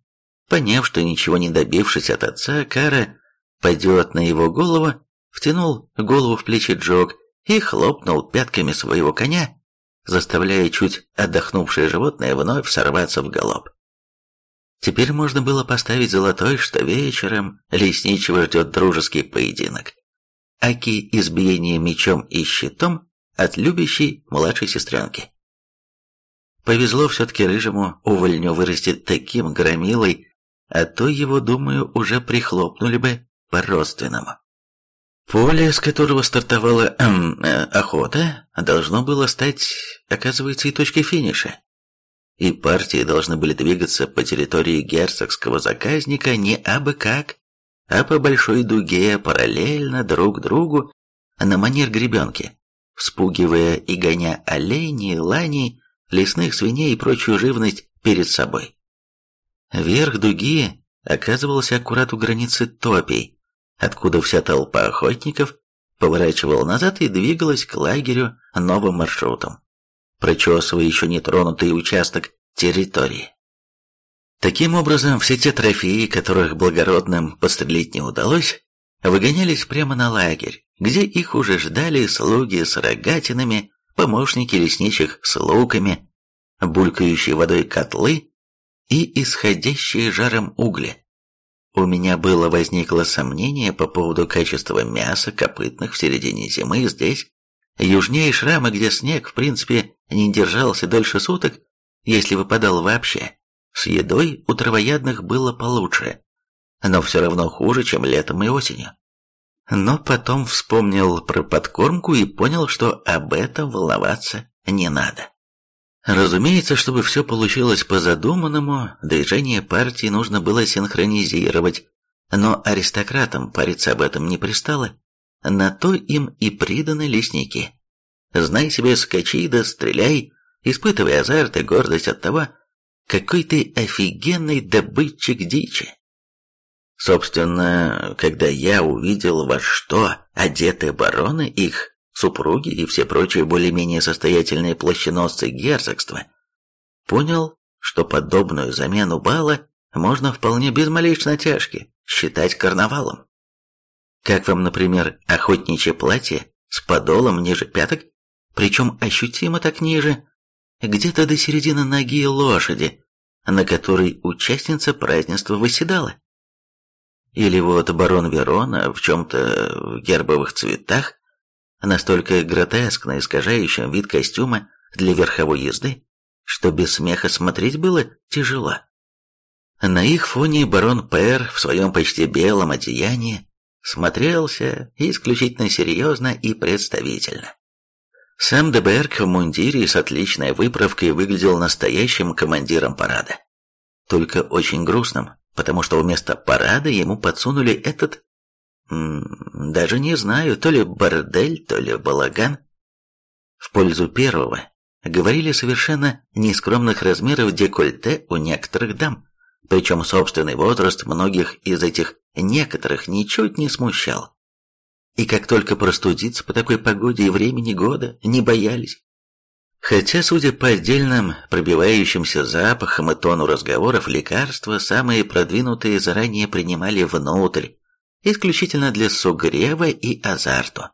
Поняв, что ничего не добившись от отца, Кара пойдет на его голову, втянул голову в плечи Джок и хлопнул пятками своего коня, заставляя чуть отдохнувшее животное вновь сорваться в галоп. Теперь можно было поставить золотой, что вечером лесничего ждет дружеский поединок. Аки избиение мечом и щитом от любящей младшей сестренки. Повезло все-таки рыжему увольню вырастет таким громилой, а то его, думаю, уже прихлопнули бы по-родственному. Поле, с которого стартовала эм, э, охота, должно было стать, оказывается, и точкой финиша. И партии должны были двигаться по территории герцогского заказника не абы как, а по большой дуге параллельно друг другу на манер гребенки, вспугивая и гоня оленей, ланей, лесных свиней и прочую живность перед собой. Верх дуги оказывался аккурат у границы топий, откуда вся толпа охотников поворачивала назад и двигалась к лагерю новым маршрутом, прочесывая еще нетронутый участок территории. Таким образом, все те трофеи, которых благородным пострелить не удалось, выгонялись прямо на лагерь, где их уже ждали слуги с рогатинами, помощники лесничих с луками, булькающие водой котлы и исходящие жаром угли. У меня было возникло сомнение по поводу качества мяса копытных в середине зимы здесь. Южнее шрама, где снег, в принципе, не держался дольше суток, если выпадал вообще. С едой у травоядных было получше, но все равно хуже, чем летом и осенью. Но потом вспомнил про подкормку и понял, что об этом волноваться не надо. Разумеется, чтобы все получилось по задуманному, движение партии нужно было синхронизировать, но аристократам париться об этом не пристало. На то им и приданы лесники. Знай себе, скачи да стреляй, испытывай азарт и гордость от того, какой ты офигенный добытчик дичи. Собственно, когда я увидел, во что одеты бароны их супруги и все прочие более-менее состоятельные плащеносцы герцогства, понял, что подобную замену бала можно вполне без малейшей натяжки считать карнавалом. Как вам, например, охотничье платье с подолом ниже пяток, причем ощутимо так ниже, где-то до середины ноги лошади, на которой участница празднества выседала. Или вот барон Верона в чем-то в гербовых цветах, настолько гротескно искажающим вид костюма для верховой езды, что без смеха смотреть было тяжело. На их фоне барон Пэр в своем почти белом одеянии смотрелся исключительно серьезно и представительно. Сам Деберг в мундире с отличной выправкой выглядел настоящим командиром парада. Только очень грустным, потому что вместо парада ему подсунули этот даже не знаю, то ли бордель, то ли балаган. В пользу первого говорили совершенно нескромных размеров декольте у некоторых дам, причем собственный возраст многих из этих некоторых ничуть не смущал. И как только простудиться по такой погоде и времени года, не боялись. Хотя, судя по отдельным пробивающимся запахам и тону разговоров, лекарства самые продвинутые заранее принимали внутрь, исключительно для сугрева и азарту.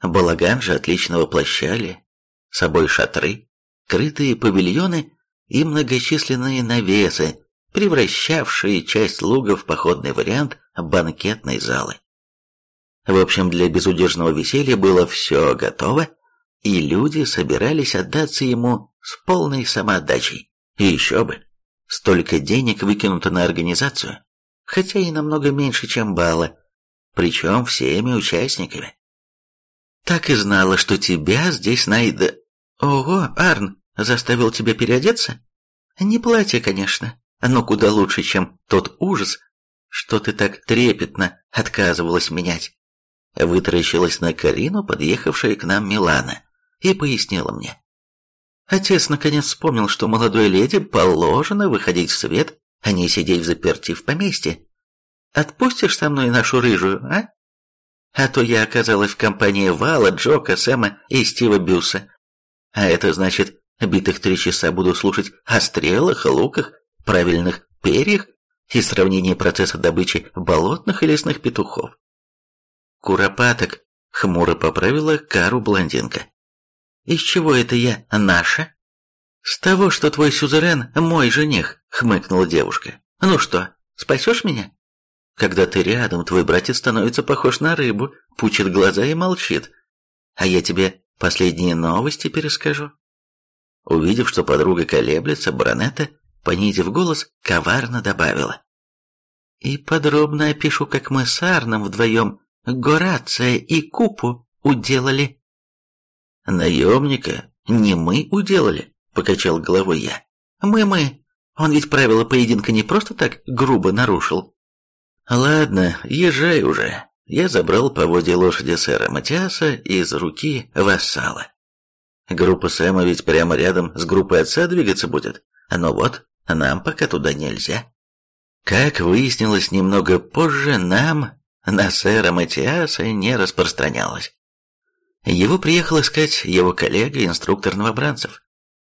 Балаган же отлично воплощали собой шатры, крытые павильоны и многочисленные навесы, превращавшие часть луга в походный вариант банкетной залы. В общем, для безудержного веселья было все готово, и люди собирались отдаться ему с полной самоотдачей. И еще бы, столько денег выкинуто на организацию, хотя и намного меньше, чем балла. причем всеми участниками. Так и знала, что тебя здесь найда... Ого, Арн, заставил тебя переодеться? Не платье, конечно, но куда лучше, чем тот ужас, что ты так трепетно отказывалась менять. Вытаращилась на Карину, подъехавшая к нам Милана, и пояснила мне. Отец наконец вспомнил, что молодой леди положено выходить в свет, а не сидеть в заперти в поместье. Отпустишь со мной нашу рыжую, а? А то я оказалась в компании Вала, Джока, Сэма и Стива Бюса. А это значит, битых три часа буду слушать о стрелах, луках, правильных перьях и сравнении процесса добычи болотных и лесных петухов. Куропаток хмуро поправила кару блондинка. «Из чего это я наша?» «С того, что твой сюзерен мой жених», — хмыкнула девушка. «Ну что, спасешь меня?» «Когда ты рядом, твой братец становится похож на рыбу, пучит глаза и молчит. А я тебе последние новости перескажу». Увидев, что подруга колеблется, баронета, понизив голос, коварно добавила. «И подробно опишу, как мы с Арном вдвоем Горация и Купу уделали». «Наемника не мы уделали», — покачал головой я. «Мы-мы. Он ведь правила поединка не просто так грубо нарушил». «Ладно, езжай уже». Я забрал поводья лошади сэра Матиаса из руки вассала. Группа Сэма ведь прямо рядом с группой отца двигаться будет. Но вот, нам пока туда нельзя. Как выяснилось немного позже, нам на сэра Матиаса не распространялось. Его приехал искать его коллега, инструктор новобранцев.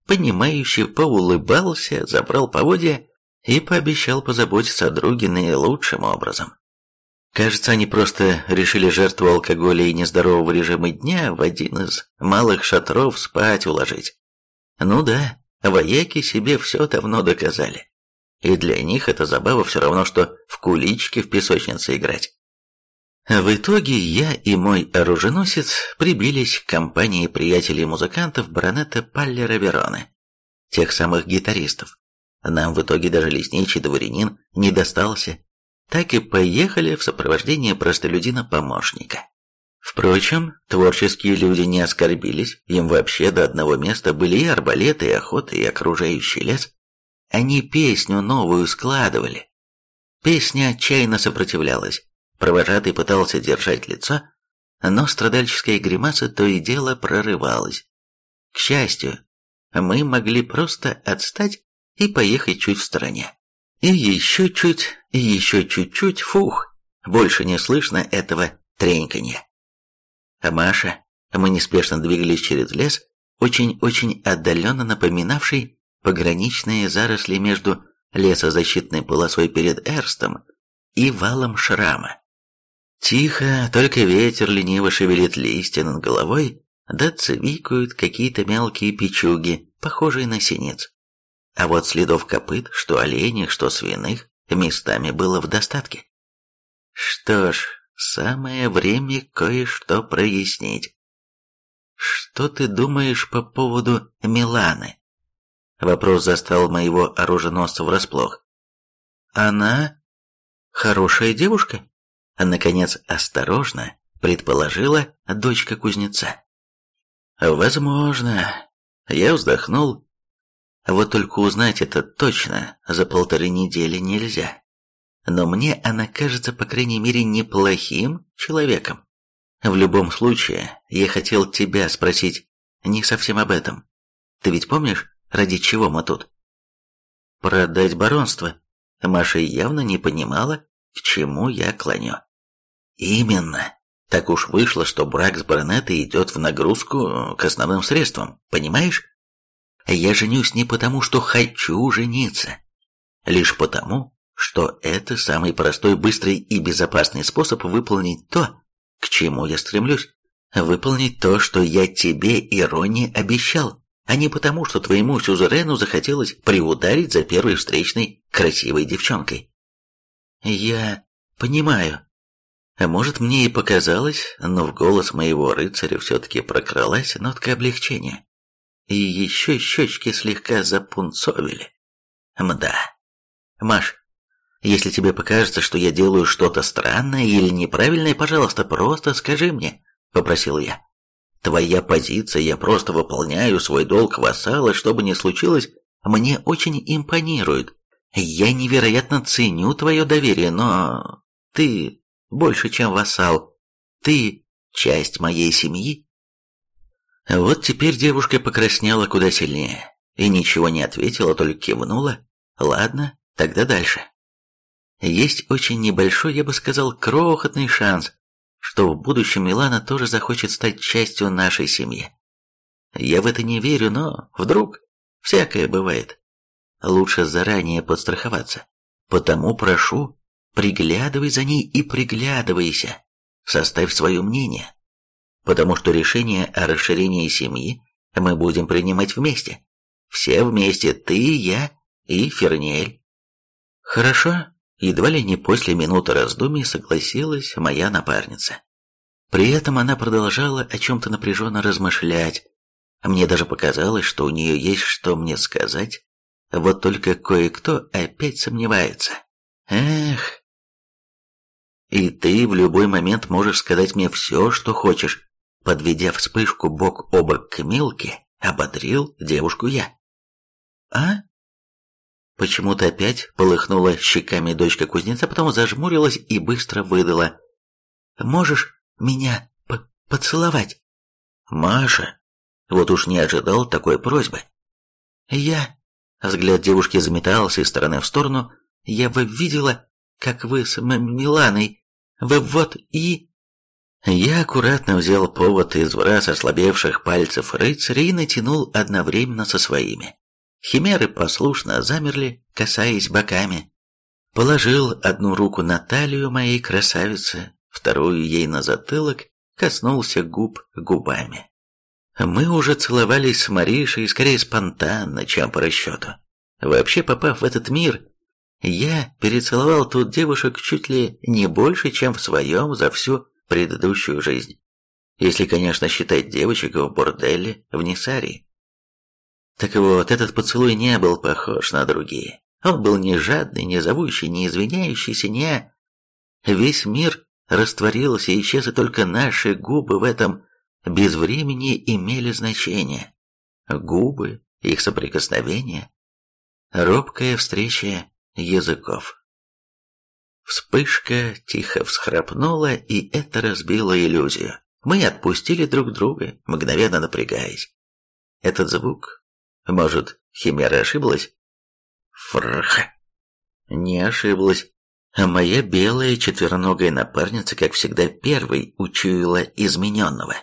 Понимающий поулыбался, забрал поводья и пообещал позаботиться о друге наилучшим образом. Кажется, они просто решили жертву алкоголя и нездорового режима дня в один из малых шатров спать уложить. Ну да, вояки себе все давно доказали. И для них это забава все равно, что в кулички в песочнице играть. В итоге я и мой оруженосец прибились к компании приятелей-музыкантов баронета Паллера Вероны, тех самых гитаристов. Нам в итоге даже лесничий дворянин не достался, так и поехали в сопровождении простолюдина-помощника. Впрочем, творческие люди не оскорбились, им вообще до одного места были и арбалеты, и охота, и окружающий лес. Они песню новую складывали. Песня отчаянно сопротивлялась, Провожатый пытался держать лицо, но страдальческая гримаса то и дело прорывалась. К счастью, мы могли просто отстать и поехать чуть в стороне. И еще чуть, и еще чуть-чуть, фух, больше не слышно этого треньканья. А Маша, мы неспешно двигались через лес, очень-очень отдаленно напоминавший пограничные заросли между лесозащитной полосой перед Эрстом и валом шрама. Тихо, только ветер лениво шевелит листья над головой, да цвикают какие-то мелкие печуги, похожие на синиц. А вот следов копыт, что оленях, что свиных, местами было в достатке. Что ж, самое время кое-что прояснить. Что ты думаешь по поводу Миланы? Вопрос застал моего оруженосца врасплох. Она хорошая девушка? Наконец осторожно предположила дочка кузнеца. «Возможно». Я вздохнул. Вот только узнать это точно за полторы недели нельзя. Но мне она кажется, по крайней мере, неплохим человеком. В любом случае, я хотел тебя спросить не совсем об этом. Ты ведь помнишь, ради чего мы тут? Продать баронство. Маша явно не понимала, к чему я клоню. Именно. Так уж вышло, что брак с баронетой идет в нагрузку к основным средствам, понимаешь? Я женюсь не потому, что хочу жениться. Лишь потому, что это самый простой, быстрый и безопасный способ выполнить то, к чему я стремлюсь. Выполнить то, что я тебе, Ирони, обещал, а не потому, что твоему сюзерену захотелось приударить за первой встречной красивой девчонкой. Я понимаю, может, мне и показалось, но в голос моего рыцаря все-таки прокралась нотка облегчения. И еще щечки слегка запунцовили. Мда. Маш, Если тебе покажется, что я делаю что-то странное или неправильное, пожалуйста, просто скажи мне», — попросил я. «Твоя позиция, я просто выполняю свой долг вассала, что бы ни случилось, мне очень импонирует. Я невероятно ценю твое доверие, но ты больше, чем вассал. Ты часть моей семьи». Вот теперь девушка покраснела куда сильнее и ничего не ответила, только кивнула. «Ладно, тогда дальше». Есть очень небольшой, я бы сказал, крохотный шанс, что в будущем Милана тоже захочет стать частью нашей семьи. Я в это не верю, но вдруг всякое бывает. Лучше заранее подстраховаться. Потому прошу, приглядывай за ней и приглядывайся. Составь свое мнение. Потому что решение о расширении семьи мы будем принимать вместе. Все вместе, ты, я и Фернель. Хорошо, Едва ли не после минуты раздумий согласилась моя напарница. При этом она продолжала о чем-то напряженно размышлять. Мне даже показалось, что у нее есть что мне сказать. Вот только кое-кто опять сомневается. Эх. И ты в любой момент можешь сказать мне все, что хочешь. Подведя вспышку бок о бок к Милке, ободрил девушку я. А? Почему-то опять полыхнула щеками дочка кузнеца, потом зажмурилась и быстро выдала. «Можешь меня по поцеловать?» «Маша!» Вот уж не ожидал такой просьбы. «Я...» Взгляд девушки заметался из стороны в сторону. «Я вы видела, как вы с Миланой. Вы вот и...» Я аккуратно взял повод из враз ослабевших пальцев рыцаря и натянул одновременно со своими. Химеры послушно замерли, касаясь боками. Положил одну руку на талию моей красавицы, вторую ей на затылок, коснулся губ губами. Мы уже целовались с Маришей скорее спонтанно, чем по расчету. Вообще, попав в этот мир, я перецеловал тут девушек чуть ли не больше, чем в своем за всю предыдущую жизнь. Если, конечно, считать девочек в борделе в Нисарии. Так вот, этот поцелуй не был похож на другие. Он был не жадный, не зовущий, не извиняющийся, не... Весь мир растворился, исчез, и только наши губы в этом безвремени имели значение. Губы, их соприкосновение, робкая встреча языков. Вспышка тихо всхрапнула, и это разбило иллюзию. Мы отпустили друг друга, мгновенно напрягаясь. Этот звук может, Химера ошиблась? Фрх. Не ошиблась. А моя белая четвероногая напарница, как всегда, первой учуяла измененного.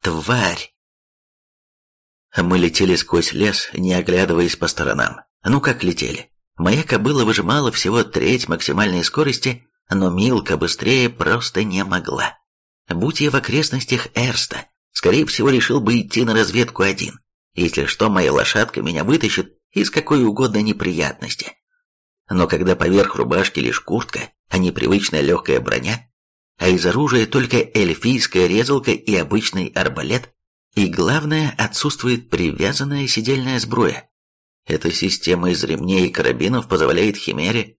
Тварь! Мы летели сквозь лес, не оглядываясь по сторонам. Ну как летели? Моя кобыла выжимала всего треть максимальной скорости, но Милка быстрее просто не могла. Будь я в окрестностях Эрста, скорее всего решил бы идти на разведку один. Если что, моя лошадка меня вытащит из какой угодно неприятности. Но когда поверх рубашки лишь куртка, а не привычная легкая броня, а из оружия только эльфийская резалка и обычный арбалет, и главное, отсутствует привязанная сидельная сбруя. Эта система из ремней и карабинов позволяет Химере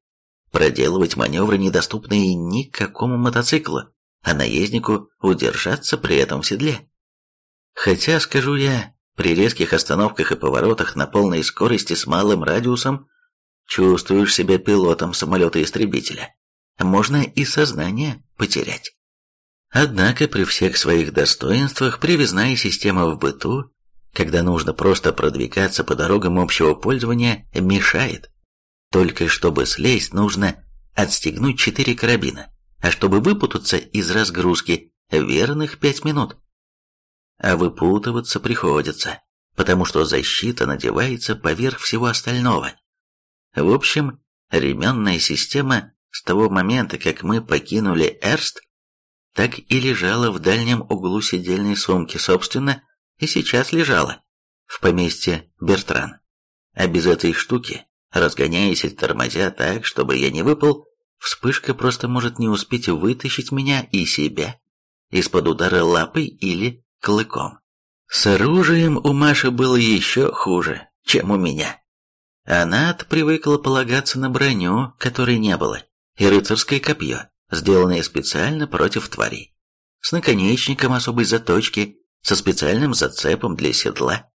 проделывать маневры, недоступные никакому мотоциклу, а наезднику удержаться при этом в седле. Хотя, скажу я, при резких остановках и поворотах на полной скорости с малым радиусом чувствуешь себя пилотом самолета-истребителя. Можно и сознание потерять. Однако при всех своих достоинствах привязная система в быту, когда нужно просто продвигаться по дорогам общего пользования, мешает. Только чтобы слезть, нужно отстегнуть четыре карабина, а чтобы выпутаться из разгрузки, верных пять минут а выпутываться приходится, потому что защита надевается поверх всего остального. В общем, ременная система с того момента, как мы покинули Эрст, так и лежала в дальнем углу сидельной сумки, собственно, и сейчас лежала в поместье Бертран. А без этой штуки, разгоняясь и тормозя так, чтобы я не выпал, вспышка просто может не успеть вытащить меня и себя из-под удара лапой или клыком. С оружием у Маши было еще хуже, чем у меня. Она привыкла полагаться на броню, которой не было, и рыцарское копье, сделанное специально против тварей, с наконечником особой заточки, со специальным зацепом для седла.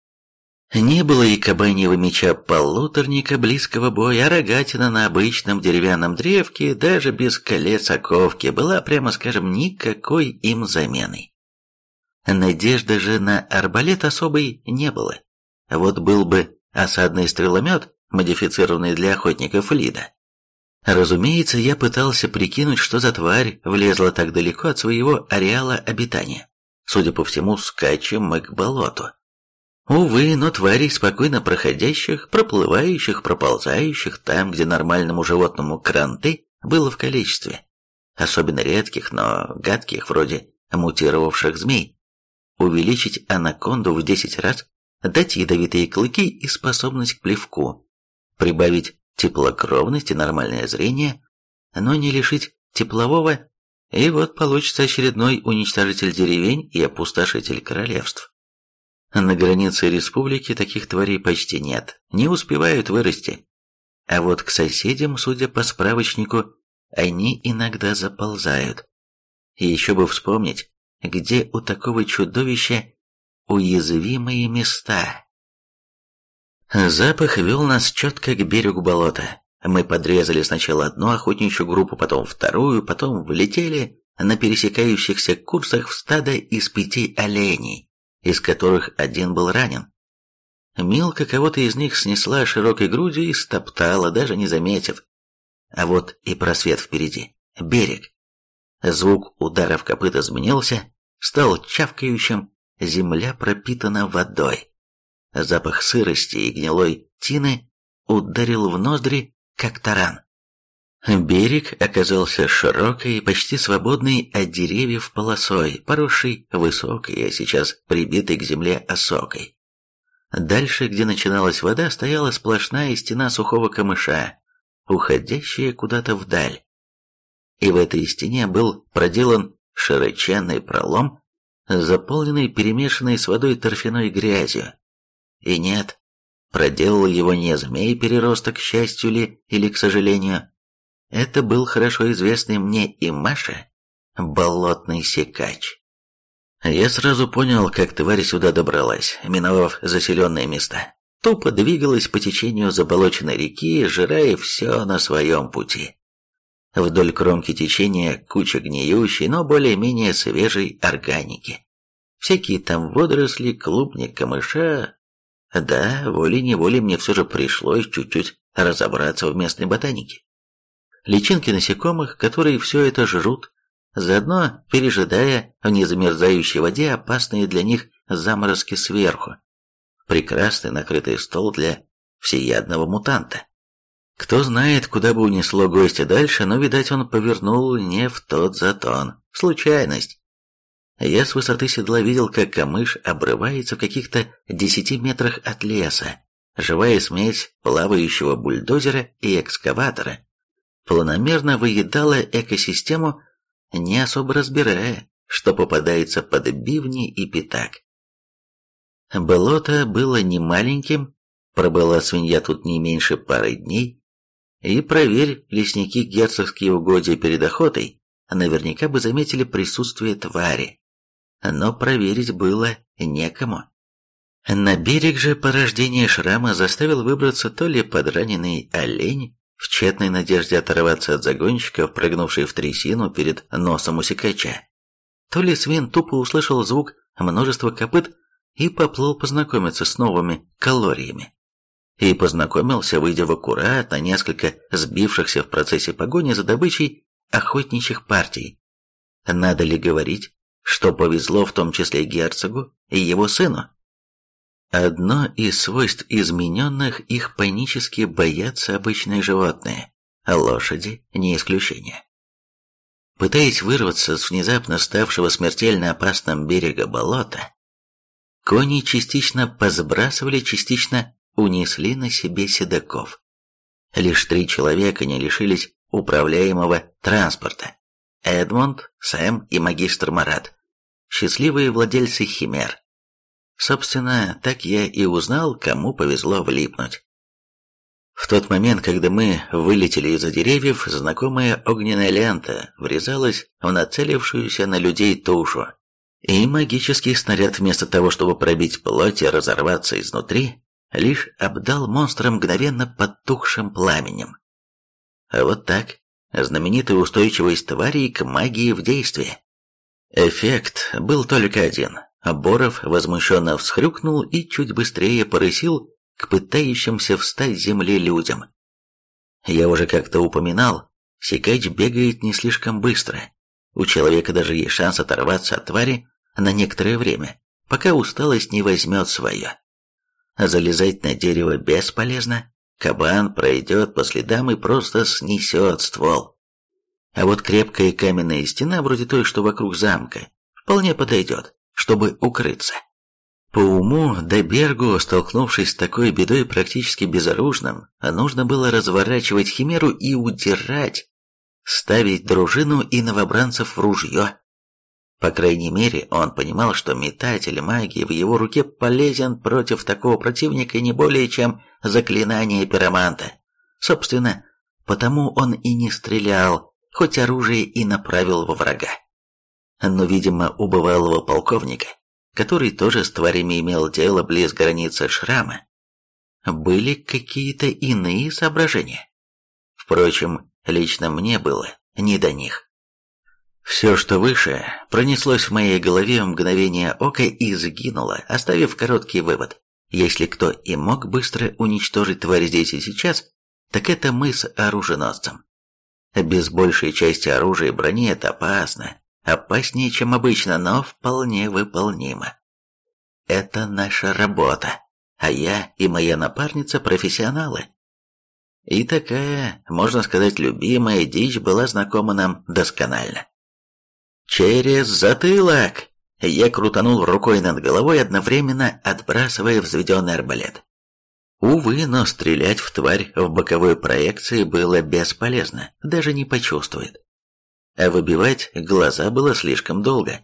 Не было и кабаньего меча полуторника близкого боя, а рогатина на обычном деревянном древке, даже без колец оковки, была, прямо скажем, никакой им заменой. Надежды же на арбалет особой не было. Вот был бы осадный стреломет, модифицированный для охотников Лида. Разумеется, я пытался прикинуть, что за тварь влезла так далеко от своего ареала обитания. Судя по всему, скачем мы к болоту. Увы, но тварей, спокойно проходящих, проплывающих, проползающих там, где нормальному животному кранты, было в количестве. Особенно редких, но гадких, вроде мутировавших змей. Увеличить анаконду в 10 раз, дать ядовитые клыки и способность к плевку, прибавить теплокровность и нормальное зрение, но не лишить теплового, и вот получится очередной уничтожитель деревень и опустошитель королевств. На границе республики таких тварей почти нет, не успевают вырасти. А вот к соседям, судя по справочнику, они иногда заползают. И еще бы вспомнить, где у такого чудовища уязвимые места. Запах вел нас четко к берегу болота. Мы подрезали сначала одну охотничью группу, потом вторую, потом влетели на пересекающихся курсах в стадо из пяти оленей, из которых один был ранен. Милка кого-то из них снесла широкой грудью и стоптала, даже не заметив. А вот и просвет впереди, берег. Звук ударов копыта изменился, стал чавкающим, земля пропитана водой. Запах сырости и гнилой тины ударил в ноздри, как таран. Берег оказался широкой, почти свободной от деревьев полосой, поросшей высокой, а сейчас прибитой к земле осокой. Дальше, где начиналась вода, стояла сплошная стена сухого камыша, уходящая куда-то вдаль. И в этой стене был проделан широченный пролом, заполненный перемешанной с водой торфяной грязью. И нет, проделал его не змей-переросток, к счастью ли, или к сожалению. Это был хорошо известный мне и Маше болотный секач. Я сразу понял, как тварь сюда добралась, миновав заселенные места. Тупо двигалась по течению заболоченной реки, жирая все на своем пути. Вдоль кромки течения куча гниющей, но более-менее свежей органики. Всякие там водоросли, клубни, камыша, да, волей-неволей мне все же пришлось чуть-чуть разобраться в местной ботанике. Личинки насекомых, которые все это жрут, заодно пережидая в незамерзающей воде опасные для них заморозки сверху. Прекрасный накрытый стол для всеядного мутанта. Кто знает, куда бы унесло гостя дальше, но, видать, он повернул не в тот затон. Случайность. Я с высоты седла видел, как камыш обрывается в каких-то десяти метрах от леса. Живая смесь плавающего бульдозера и экскаватора планомерно выедала экосистему, не особо разбирая, что попадается под бивни и пятак. Болото было не маленьким, пробыла свинья тут не меньше пары дней, и проверь лесники герцогские угодья перед охотой, наверняка бы заметили присутствие твари но проверить было некому. На берег же порождение шрама заставил выбраться то ли подраненный олень, в тщетной надежде оторваться от загонщиков, прыгнувший в трясину перед носом усекача, то ли свин тупо услышал звук множества копыт и поплыл познакомиться с новыми калориями. И познакомился, выйдя в аккурат несколько сбившихся в процессе погони за добычей охотничьих партий. Надо ли говорить, что повезло в том числе герцогу и его сыну. Одно из свойств измененных их панически боятся обычные животные, а лошади не исключение. Пытаясь вырваться с внезапно ставшего смертельно опасным берега болота, кони частично позбрасывали, частично унесли на себе седаков. Лишь три человека не лишились управляемого транспорта. Эдмонд, Сэм и магистр Марат счастливые владельцы химер. Собственно, так я и узнал, кому повезло влипнуть. В тот момент, когда мы вылетели из-за деревьев, знакомая огненная лента врезалась в нацелившуюся на людей тушу, и магический снаряд вместо того, чтобы пробить плоть и разорваться изнутри, лишь обдал монстра мгновенно потухшим пламенем. А вот так, знаменитая устойчивость тварей к магии в действии. Эффект был только один. Боров возмущенно всхрюкнул и чуть быстрее порысил к пытающимся встать с земли людям. Я уже как-то упоминал, Сикач бегает не слишком быстро. У человека даже есть шанс оторваться от твари на некоторое время, пока усталость не возьмет свое. Залезать на дерево бесполезно, кабан пройдет по следам и просто снесет ствол. А вот крепкая каменная стена, вроде той, что вокруг замка, вполне подойдет, чтобы укрыться. По уму Дебергу, столкнувшись с такой бедой практически безоружным, нужно было разворачивать химеру и удирать, ставить дружину и новобранцев в ружье. По крайней мере, он понимал, что метатель магии в его руке полезен против такого противника не более, чем заклинание пироманта. Собственно, потому он и не стрелял, хоть оружие и направил во врага. Но, видимо, у бывалого полковника который тоже с тварями имел дело близ границы шрама, были какие-то иные соображения. Впрочем, лично мне было не до них. Все, что выше, пронеслось в моей голове в мгновение ока и сгинуло, оставив короткий вывод. Если кто и мог быстро уничтожить тварь здесь и сейчас, так это мы с оруженосцем. Без большей части оружия и брони это опасно, Опаснее, чем обычно, но вполне выполнимо. Это наша работа, а я и моя напарница профессионалы. И такая, можно сказать, любимая дичь была знакома нам досконально. Через затылок! Я крутанул рукой над головой, одновременно отбрасывая взведенный арбалет. Увы, но стрелять в тварь в боковой проекции было бесполезно, даже не почувствует а выбивать глаза было слишком долго.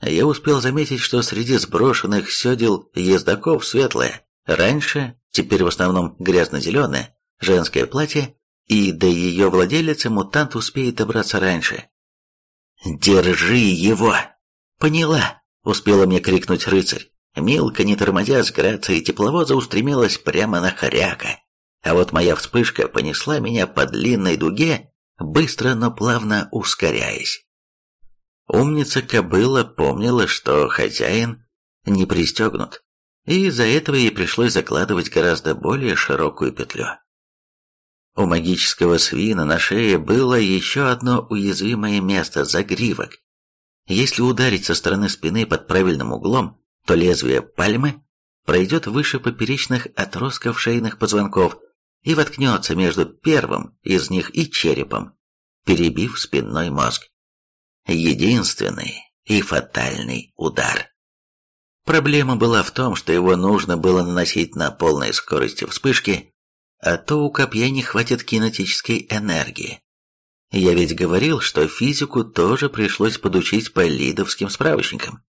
Я успел заметить, что среди сброшенных седел ездаков светлое, раньше, теперь в основном грязно-зеленое, женское платье, и до ее владелицы мутант успеет добраться раньше. «Держи его!» «Поняла!» — успела мне крикнуть рыцарь. Милка, не тормозя с грацией тепловоза, устремилась прямо на хоряка. А вот моя вспышка понесла меня по длинной дуге быстро, но плавно ускоряясь. Умница кобыла помнила, что хозяин не пристегнут, и из-за этого ей пришлось закладывать гораздо более широкую петлю. У магического свина на шее было еще одно уязвимое место – загривок. Если ударить со стороны спины под правильным углом, то лезвие пальмы пройдет выше поперечных отростков шейных позвонков и воткнется между первым из них и черепом, перебив спинной мозг. Единственный и фатальный удар. Проблема была в том, что его нужно было наносить на полной скорости вспышки, а то у копья не хватит кинетической энергии. Я ведь говорил, что физику тоже пришлось подучить по лидовским справочникам.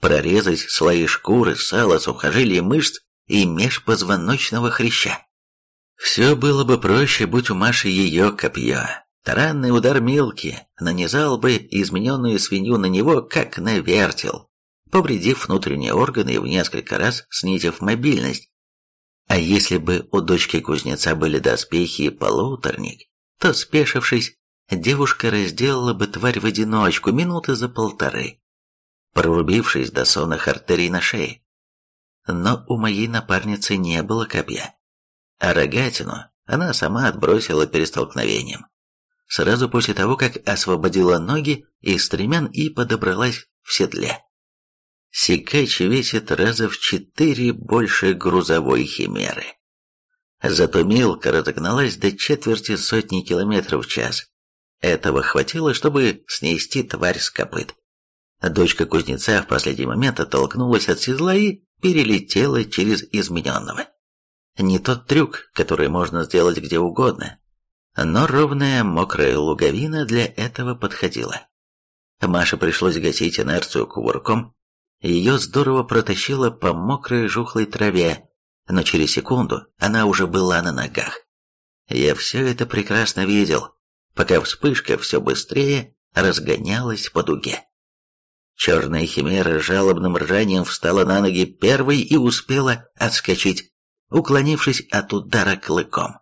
Прорезать слои шкуры, сала, сухожилий, мышц и межпозвоночного хряща. Все было бы проще, будь у Маши ее копье. Таранный удар Милки нанизал бы измененную свинью на него, как на вертел, повредив внутренние органы и в несколько раз снизив мобильность. А если бы у дочки кузнеца были доспехи и полуторник, то, спешившись, девушка разделала бы тварь в одиночку минуты за полторы, прорубившись до сонных артерий на шее. Но у моей напарницы не было копья а рогатину она сама отбросила перед столкновением. Сразу после того, как освободила ноги из стремян и подобралась в седле. Сикач весит раза в четыре больше грузовой химеры. Зато Милка разогналась до четверти сотни километров в час. Этого хватило, чтобы снести тварь с копыт. Дочка кузнеца в последний момент оттолкнулась от седла и перелетела через измененного. Не тот трюк, который можно сделать где угодно, но ровная мокрая луговина для этого подходила. Маше пришлось гасить инерцию кувырком, ее здорово протащило по мокрой жухлой траве, но через секунду она уже была на ногах. я все это прекрасно видел, пока вспышка все быстрее разгонялась по дуге. Черная химера жалобным ржанием встала на ноги первой и успела отскочить, уклонившись от удара клыком.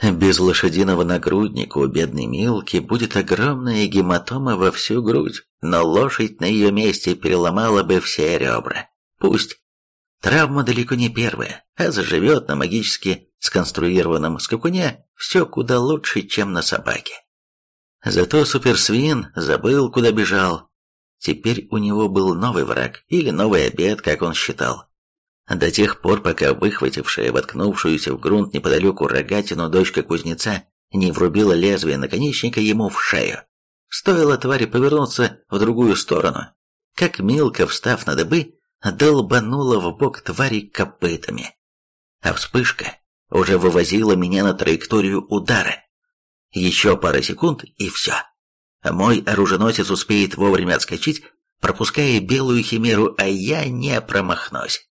Без лошадиного нагрудника у бедной Милки будет огромная гематома во всю грудь, но лошадь на ее месте переломала бы все ребра. Пусть. Травма далеко не первая, а заживет на магически сконструированном скакуне все куда лучше, чем на собаке. Зато суперсвин забыл, куда бежал. Теперь у него был новый враг, или новый обед, как он считал. До тех пор, пока выхватившая, воткнувшуюся в грунт неподалеку рогатину дочка кузнеца не врубила лезвие наконечника ему в шею. Стоило твари повернуться в другую сторону, как Милка, встав на дыбы, долбанула в бок твари копытами. А вспышка уже вывозила меня на траекторию удара. Еще пара секунд и все. Мой оруженосец успеет вовремя отскочить, пропуская белую химеру, а я не промахнусь.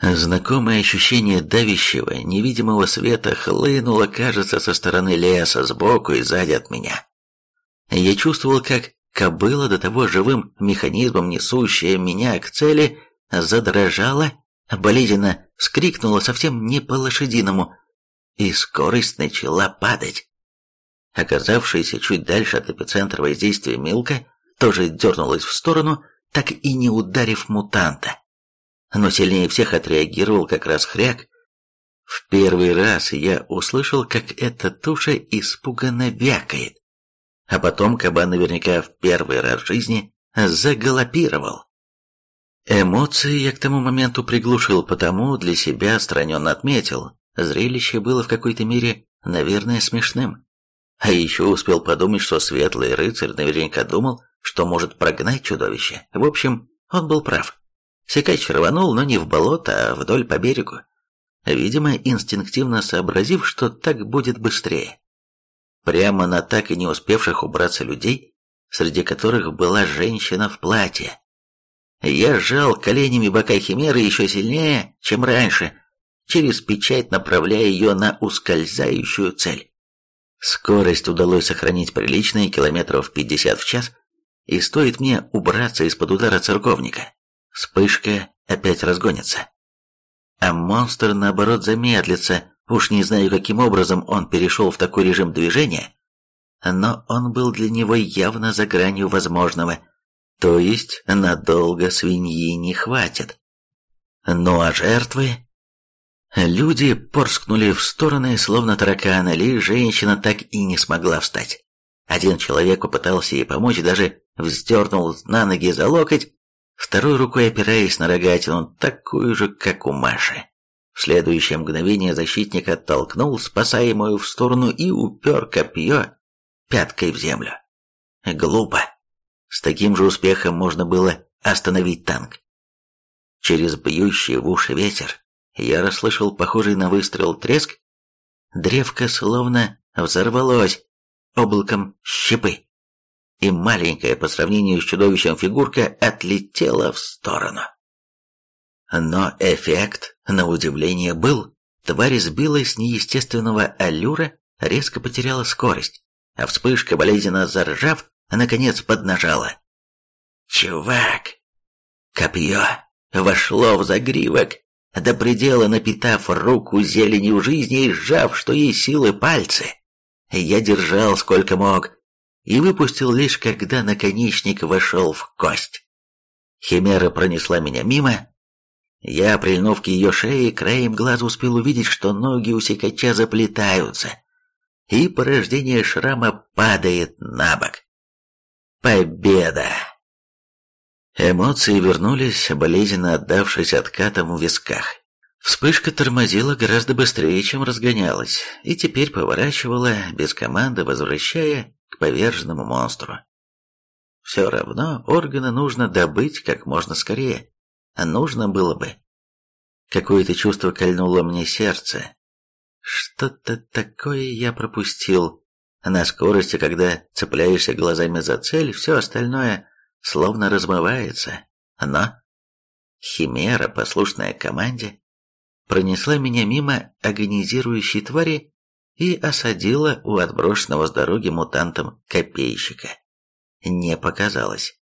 Знакомое ощущение давящего, невидимого света хлынуло, кажется, со стороны леса, сбоку и сзади от меня. Я чувствовал, как кобыла, до того живым механизмом несущая меня к цели, задрожала, болезненно вскрикнула совсем не по-лошадиному, и скорость начала падать. Оказавшаяся чуть дальше от эпицентра воздействия Милка тоже дернулась в сторону, так и не ударив мутанта но сильнее всех отреагировал как раз хряк. В первый раз я услышал, как эта туша испуганно вякает. А потом кабан наверняка в первый раз в жизни загалопировал. Эмоции я к тому моменту приглушил, потому для себя отстраненно отметил. Зрелище было в какой-то мере, наверное, смешным. А еще успел подумать, что светлый рыцарь наверняка думал, что может прогнать чудовище. В общем, он был прав. Секач рванул, но не в болото, а вдоль по берегу, видимо, инстинктивно сообразив, что так будет быстрее. Прямо на так и не успевших убраться людей, среди которых была женщина в платье. Я сжал коленями бока Химеры еще сильнее, чем раньше, через печать направляя ее на ускользающую цель. Скорость удалось сохранить приличные километров 50 в час, и стоит мне убраться из-под удара церковника, Вспышка опять разгонится. А монстр, наоборот, замедлится. Уж не знаю, каким образом он перешел в такой режим движения, но он был для него явно за гранью возможного. То есть надолго свиньи не хватит. Ну а жертвы? Люди порскнули в стороны, словно тараканы, лишь женщина так и не смогла встать. Один человек попытался ей помочь, даже вздернул на ноги за локоть, второй рукой опираясь на рогатину, такую же, как у Маши. В следующее мгновение защитник оттолкнул спасаемую в сторону и упер копье пяткой в землю. Глупо. С таким же успехом можно было остановить танк. Через бьющий в уши ветер я расслышал похожий на выстрел треск. Древко словно взорвалось облаком щепы и маленькая по сравнению с чудовищем фигурка отлетела в сторону. Но эффект, на удивление, был. Тварь сбилась с неестественного аллюра, резко потеряла скорость, а вспышка, болезненно заржав, наконец поднажала. «Чувак!» Копье вошло в загривок, до предела напитав руку зеленью жизни и сжав, что есть силы пальцы. Я держал сколько мог, и выпустил лишь когда наконечник вошел в кость. Химера пронесла меня мимо. Я, прильнув к ее шее, краем глаза успел увидеть, что ноги у секача заплетаются, и порождение шрама падает на бок. Победа! Эмоции вернулись, болезненно отдавшись откатом в висках. Вспышка тормозила гораздо быстрее, чем разгонялась, и теперь поворачивала, без команды возвращая к поверженному монстру. Все равно органы нужно добыть как можно скорее. А нужно было бы. Какое-то чувство кольнуло мне сердце. Что-то такое я пропустил. На скорости, когда цепляешься глазами за цель, все остальное словно размывается. Но Химера, послушная команде, пронесла меня мимо агонизирующей твари и осадила у отброшенного с дороги мутантом копейщика. Не показалось.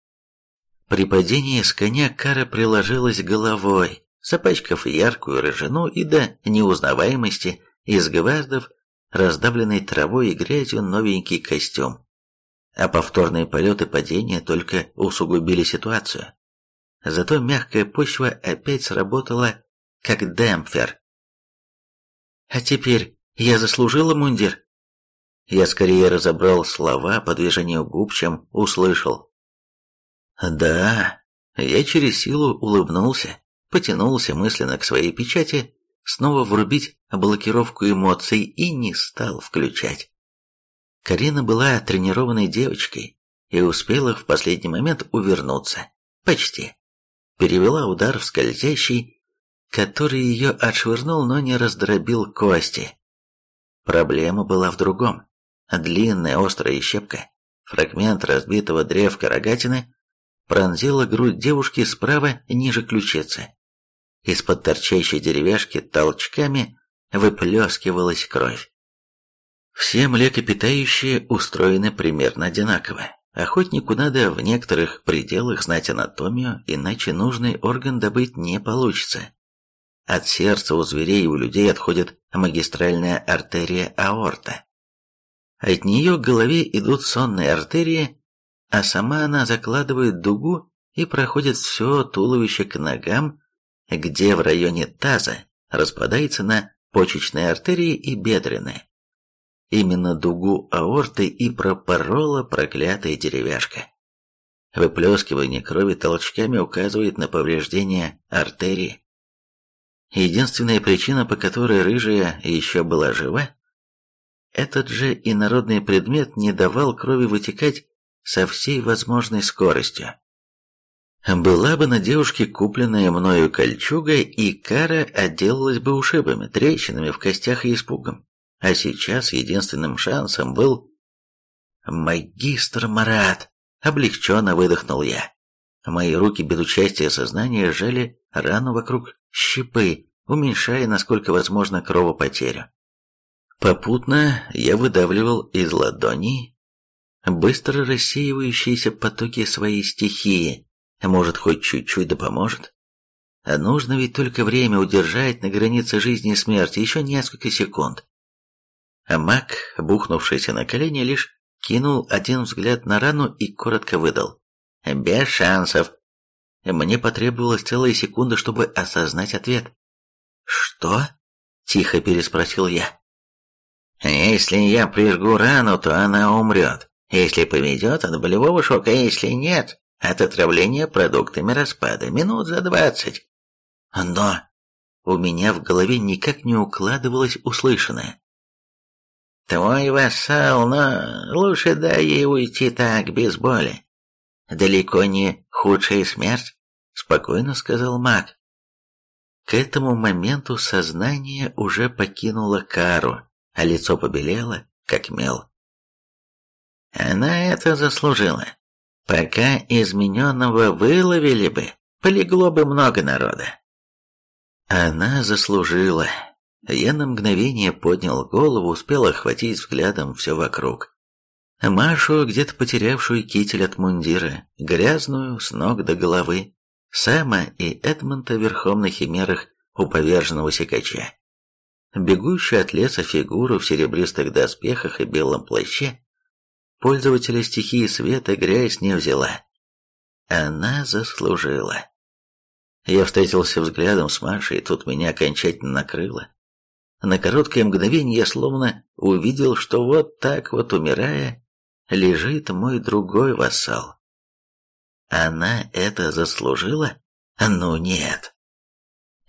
При падении с коня Кара приложилась головой, запачкав яркую рыжину и до неузнаваемости из гвоздов, раздавленной травой и грязью новенький костюм. А повторные полеты падения только усугубили ситуацию. Зато мягкая почва опять сработала как демпфер. «А теперь я заслужила мундир?» Я скорее разобрал слова по движению губ, чем услышал. «Да». Я через силу улыбнулся, потянулся мысленно к своей печати, снова врубить блокировку эмоций и не стал включать. Карина была тренированной девочкой и успела в последний момент увернуться. Почти. Перевела удар в скользящий, который ее отшвырнул, но не раздробил кости. Проблема была в другом. Длинная острая щепка, фрагмент разбитого древка рогатины, пронзила грудь девушки справа ниже ключицы. Из-под торчащей деревяшки толчками выплескивалась кровь. Все млекопитающие устроены примерно одинаково. Охотнику надо в некоторых пределах знать анатомию, иначе нужный орган добыть не получится. От сердца у зверей и у людей отходит магистральная артерия аорта. От нее к голове идут сонные артерии, а сама она закладывает дугу и проходит все туловище к ногам, где в районе таза распадается на почечные артерии и бедренные. Именно дугу аорты и пропорола проклятая деревяшка. Выплескивание крови толчками указывает на повреждение артерии. Единственная причина, по которой рыжая еще была жива, этот же инородный предмет не давал крови вытекать со всей возможной скоростью. Была бы на девушке купленная мною кольчуга, и кара отделалась бы ушибами, трещинами в костях и испугом. А сейчас единственным шансом был... «Магистр Марат!» — облегченно выдохнул я. Мои руки без участия сознания сжали рану вокруг щипы, уменьшая, насколько возможно, кровопотерю. Попутно я выдавливал из ладоней быстро рассеивающиеся потоки своей стихии, может, хоть чуть-чуть да поможет? А нужно ведь только время удержать на границе жизни и смерти еще несколько секунд. А маг, бухнувшийся на колени, лишь кинул один взгляд на рану и коротко выдал. «Без шансов». Мне потребовалась целая секунда, чтобы осознать ответ. «Что?» – тихо переспросил я. «Если я прижгу рану, то она умрет. Если поведет от болевого шока, если нет, от отравления продуктами распада минут за двадцать. Но у меня в голове никак не укладывалось услышанное. Твой вассал, но лучше дай ей уйти так, без боли. Далеко не худшая смерть, спокойно сказал маг. К этому моменту сознание уже покинуло кару, а лицо побелело, как мел. Она это заслужила. Пока измененного выловили бы, полегло бы много народа. Она заслужила. Я на мгновение поднял голову, успел охватить взглядом все вокруг. Машу, где-то потерявшую китель от мундира, грязную с ног до головы, Сэма и Эдмонта верхом на химерах у поверженного секача. Бегущую от леса фигуру в серебристых доспехах и белом плаще, Пользователя стихии света грязь не взяла. Она заслужила. Я встретился взглядом с Машей, и тут меня окончательно накрыло. На короткое мгновение я словно увидел, что вот так вот умирая, лежит мой другой вассал. Она это заслужила? Ну нет.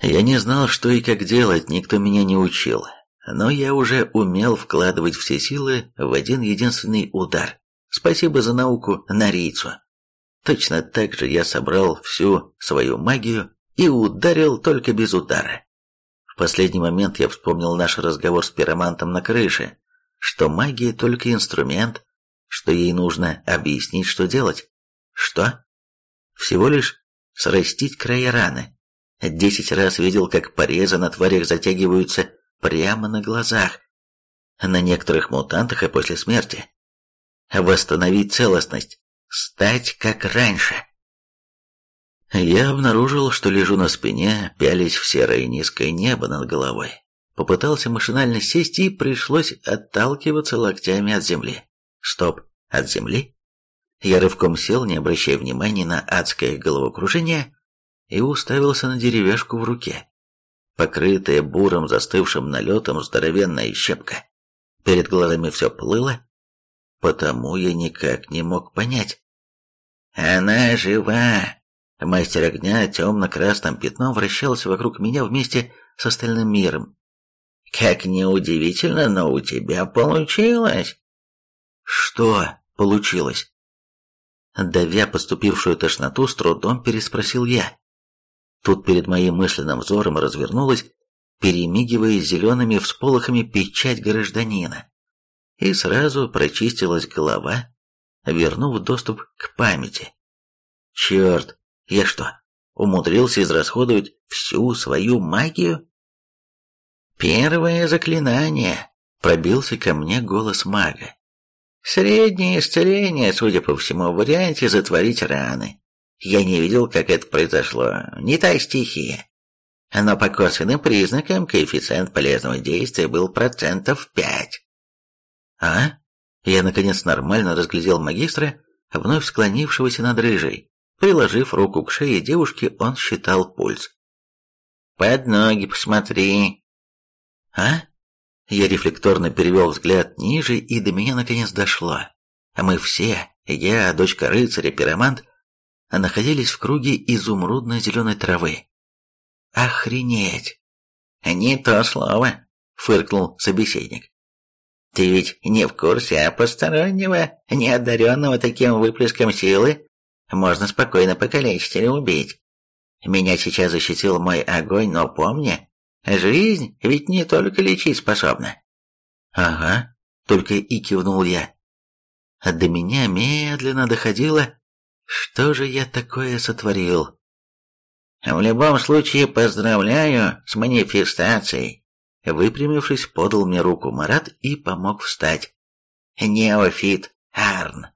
Я не знал, что и как делать, никто меня не учил но я уже умел вкладывать все силы в один единственный удар. Спасибо за науку Нарийцу. Точно так же я собрал всю свою магию и ударил только без удара. Последний момент я вспомнил наш разговор с пиромантом на крыше, что магия только инструмент, что ей нужно объяснить, что делать. Что? Всего лишь срастить края раны. Десять раз видел, как порезы на тварях затягиваются прямо на глазах. на некоторых мутантах и после смерти. Восстановить целостность, стать как раньше. Я обнаружил, что лежу на спине, пялись в серое низкое небо над головой. Попытался машинально сесть и пришлось отталкиваться локтями от земли. Стоп, от земли? Я рывком сел, не обращая внимания на адское головокружение, и уставился на деревяшку в руке. Покрытая бурым застывшим налетом здоровенная щепка. Перед глазами все плыло, потому я никак не мог понять. «Она жива!» Мастер огня темно-красным пятном вращался вокруг меня вместе с остальным миром. «Как неудивительно, но у тебя получилось!» «Что получилось?» Давя поступившую тошноту, с трудом переспросил я. Тут перед моим мысленным взором развернулась, перемигивая зелеными всполохами печать гражданина. И сразу прочистилась голова, вернув доступ к памяти. Черт, я что, умудрился израсходовать всю свою магию? Первое заклинание. Пробился ко мне голос мага. Среднее исцеление, судя по всему, в варианте затворить раны. Я не видел, как это произошло. Не та стихия. Но по косвенным признакам коэффициент полезного действия был процентов пять. А? Я, наконец, нормально разглядел магистра, вновь склонившегося над рыжей. Приложив руку к шее девушки, он считал пульс. «Под ноги посмотри!» «А?» Я рефлекторно перевел взгляд ниже, и до меня наконец дошло. Мы все, я, дочка рыцаря, пиромант, находились в круге изумрудно-зеленой травы. «Охренеть!» «Не то слово!» — фыркнул собеседник. «Ты ведь не в курсе, а постороннего, неодаренного таким выплеском силы, можно спокойно покалечить или убить. Меня сейчас защитил мой огонь, но помни, жизнь ведь не только лечить способна. Ага, только и кивнул я. А до меня медленно доходило, что же я такое сотворил. В любом случае поздравляю с манифестацией. Выпрямившись, подал мне руку Марат и помог встать. Неофит Арн.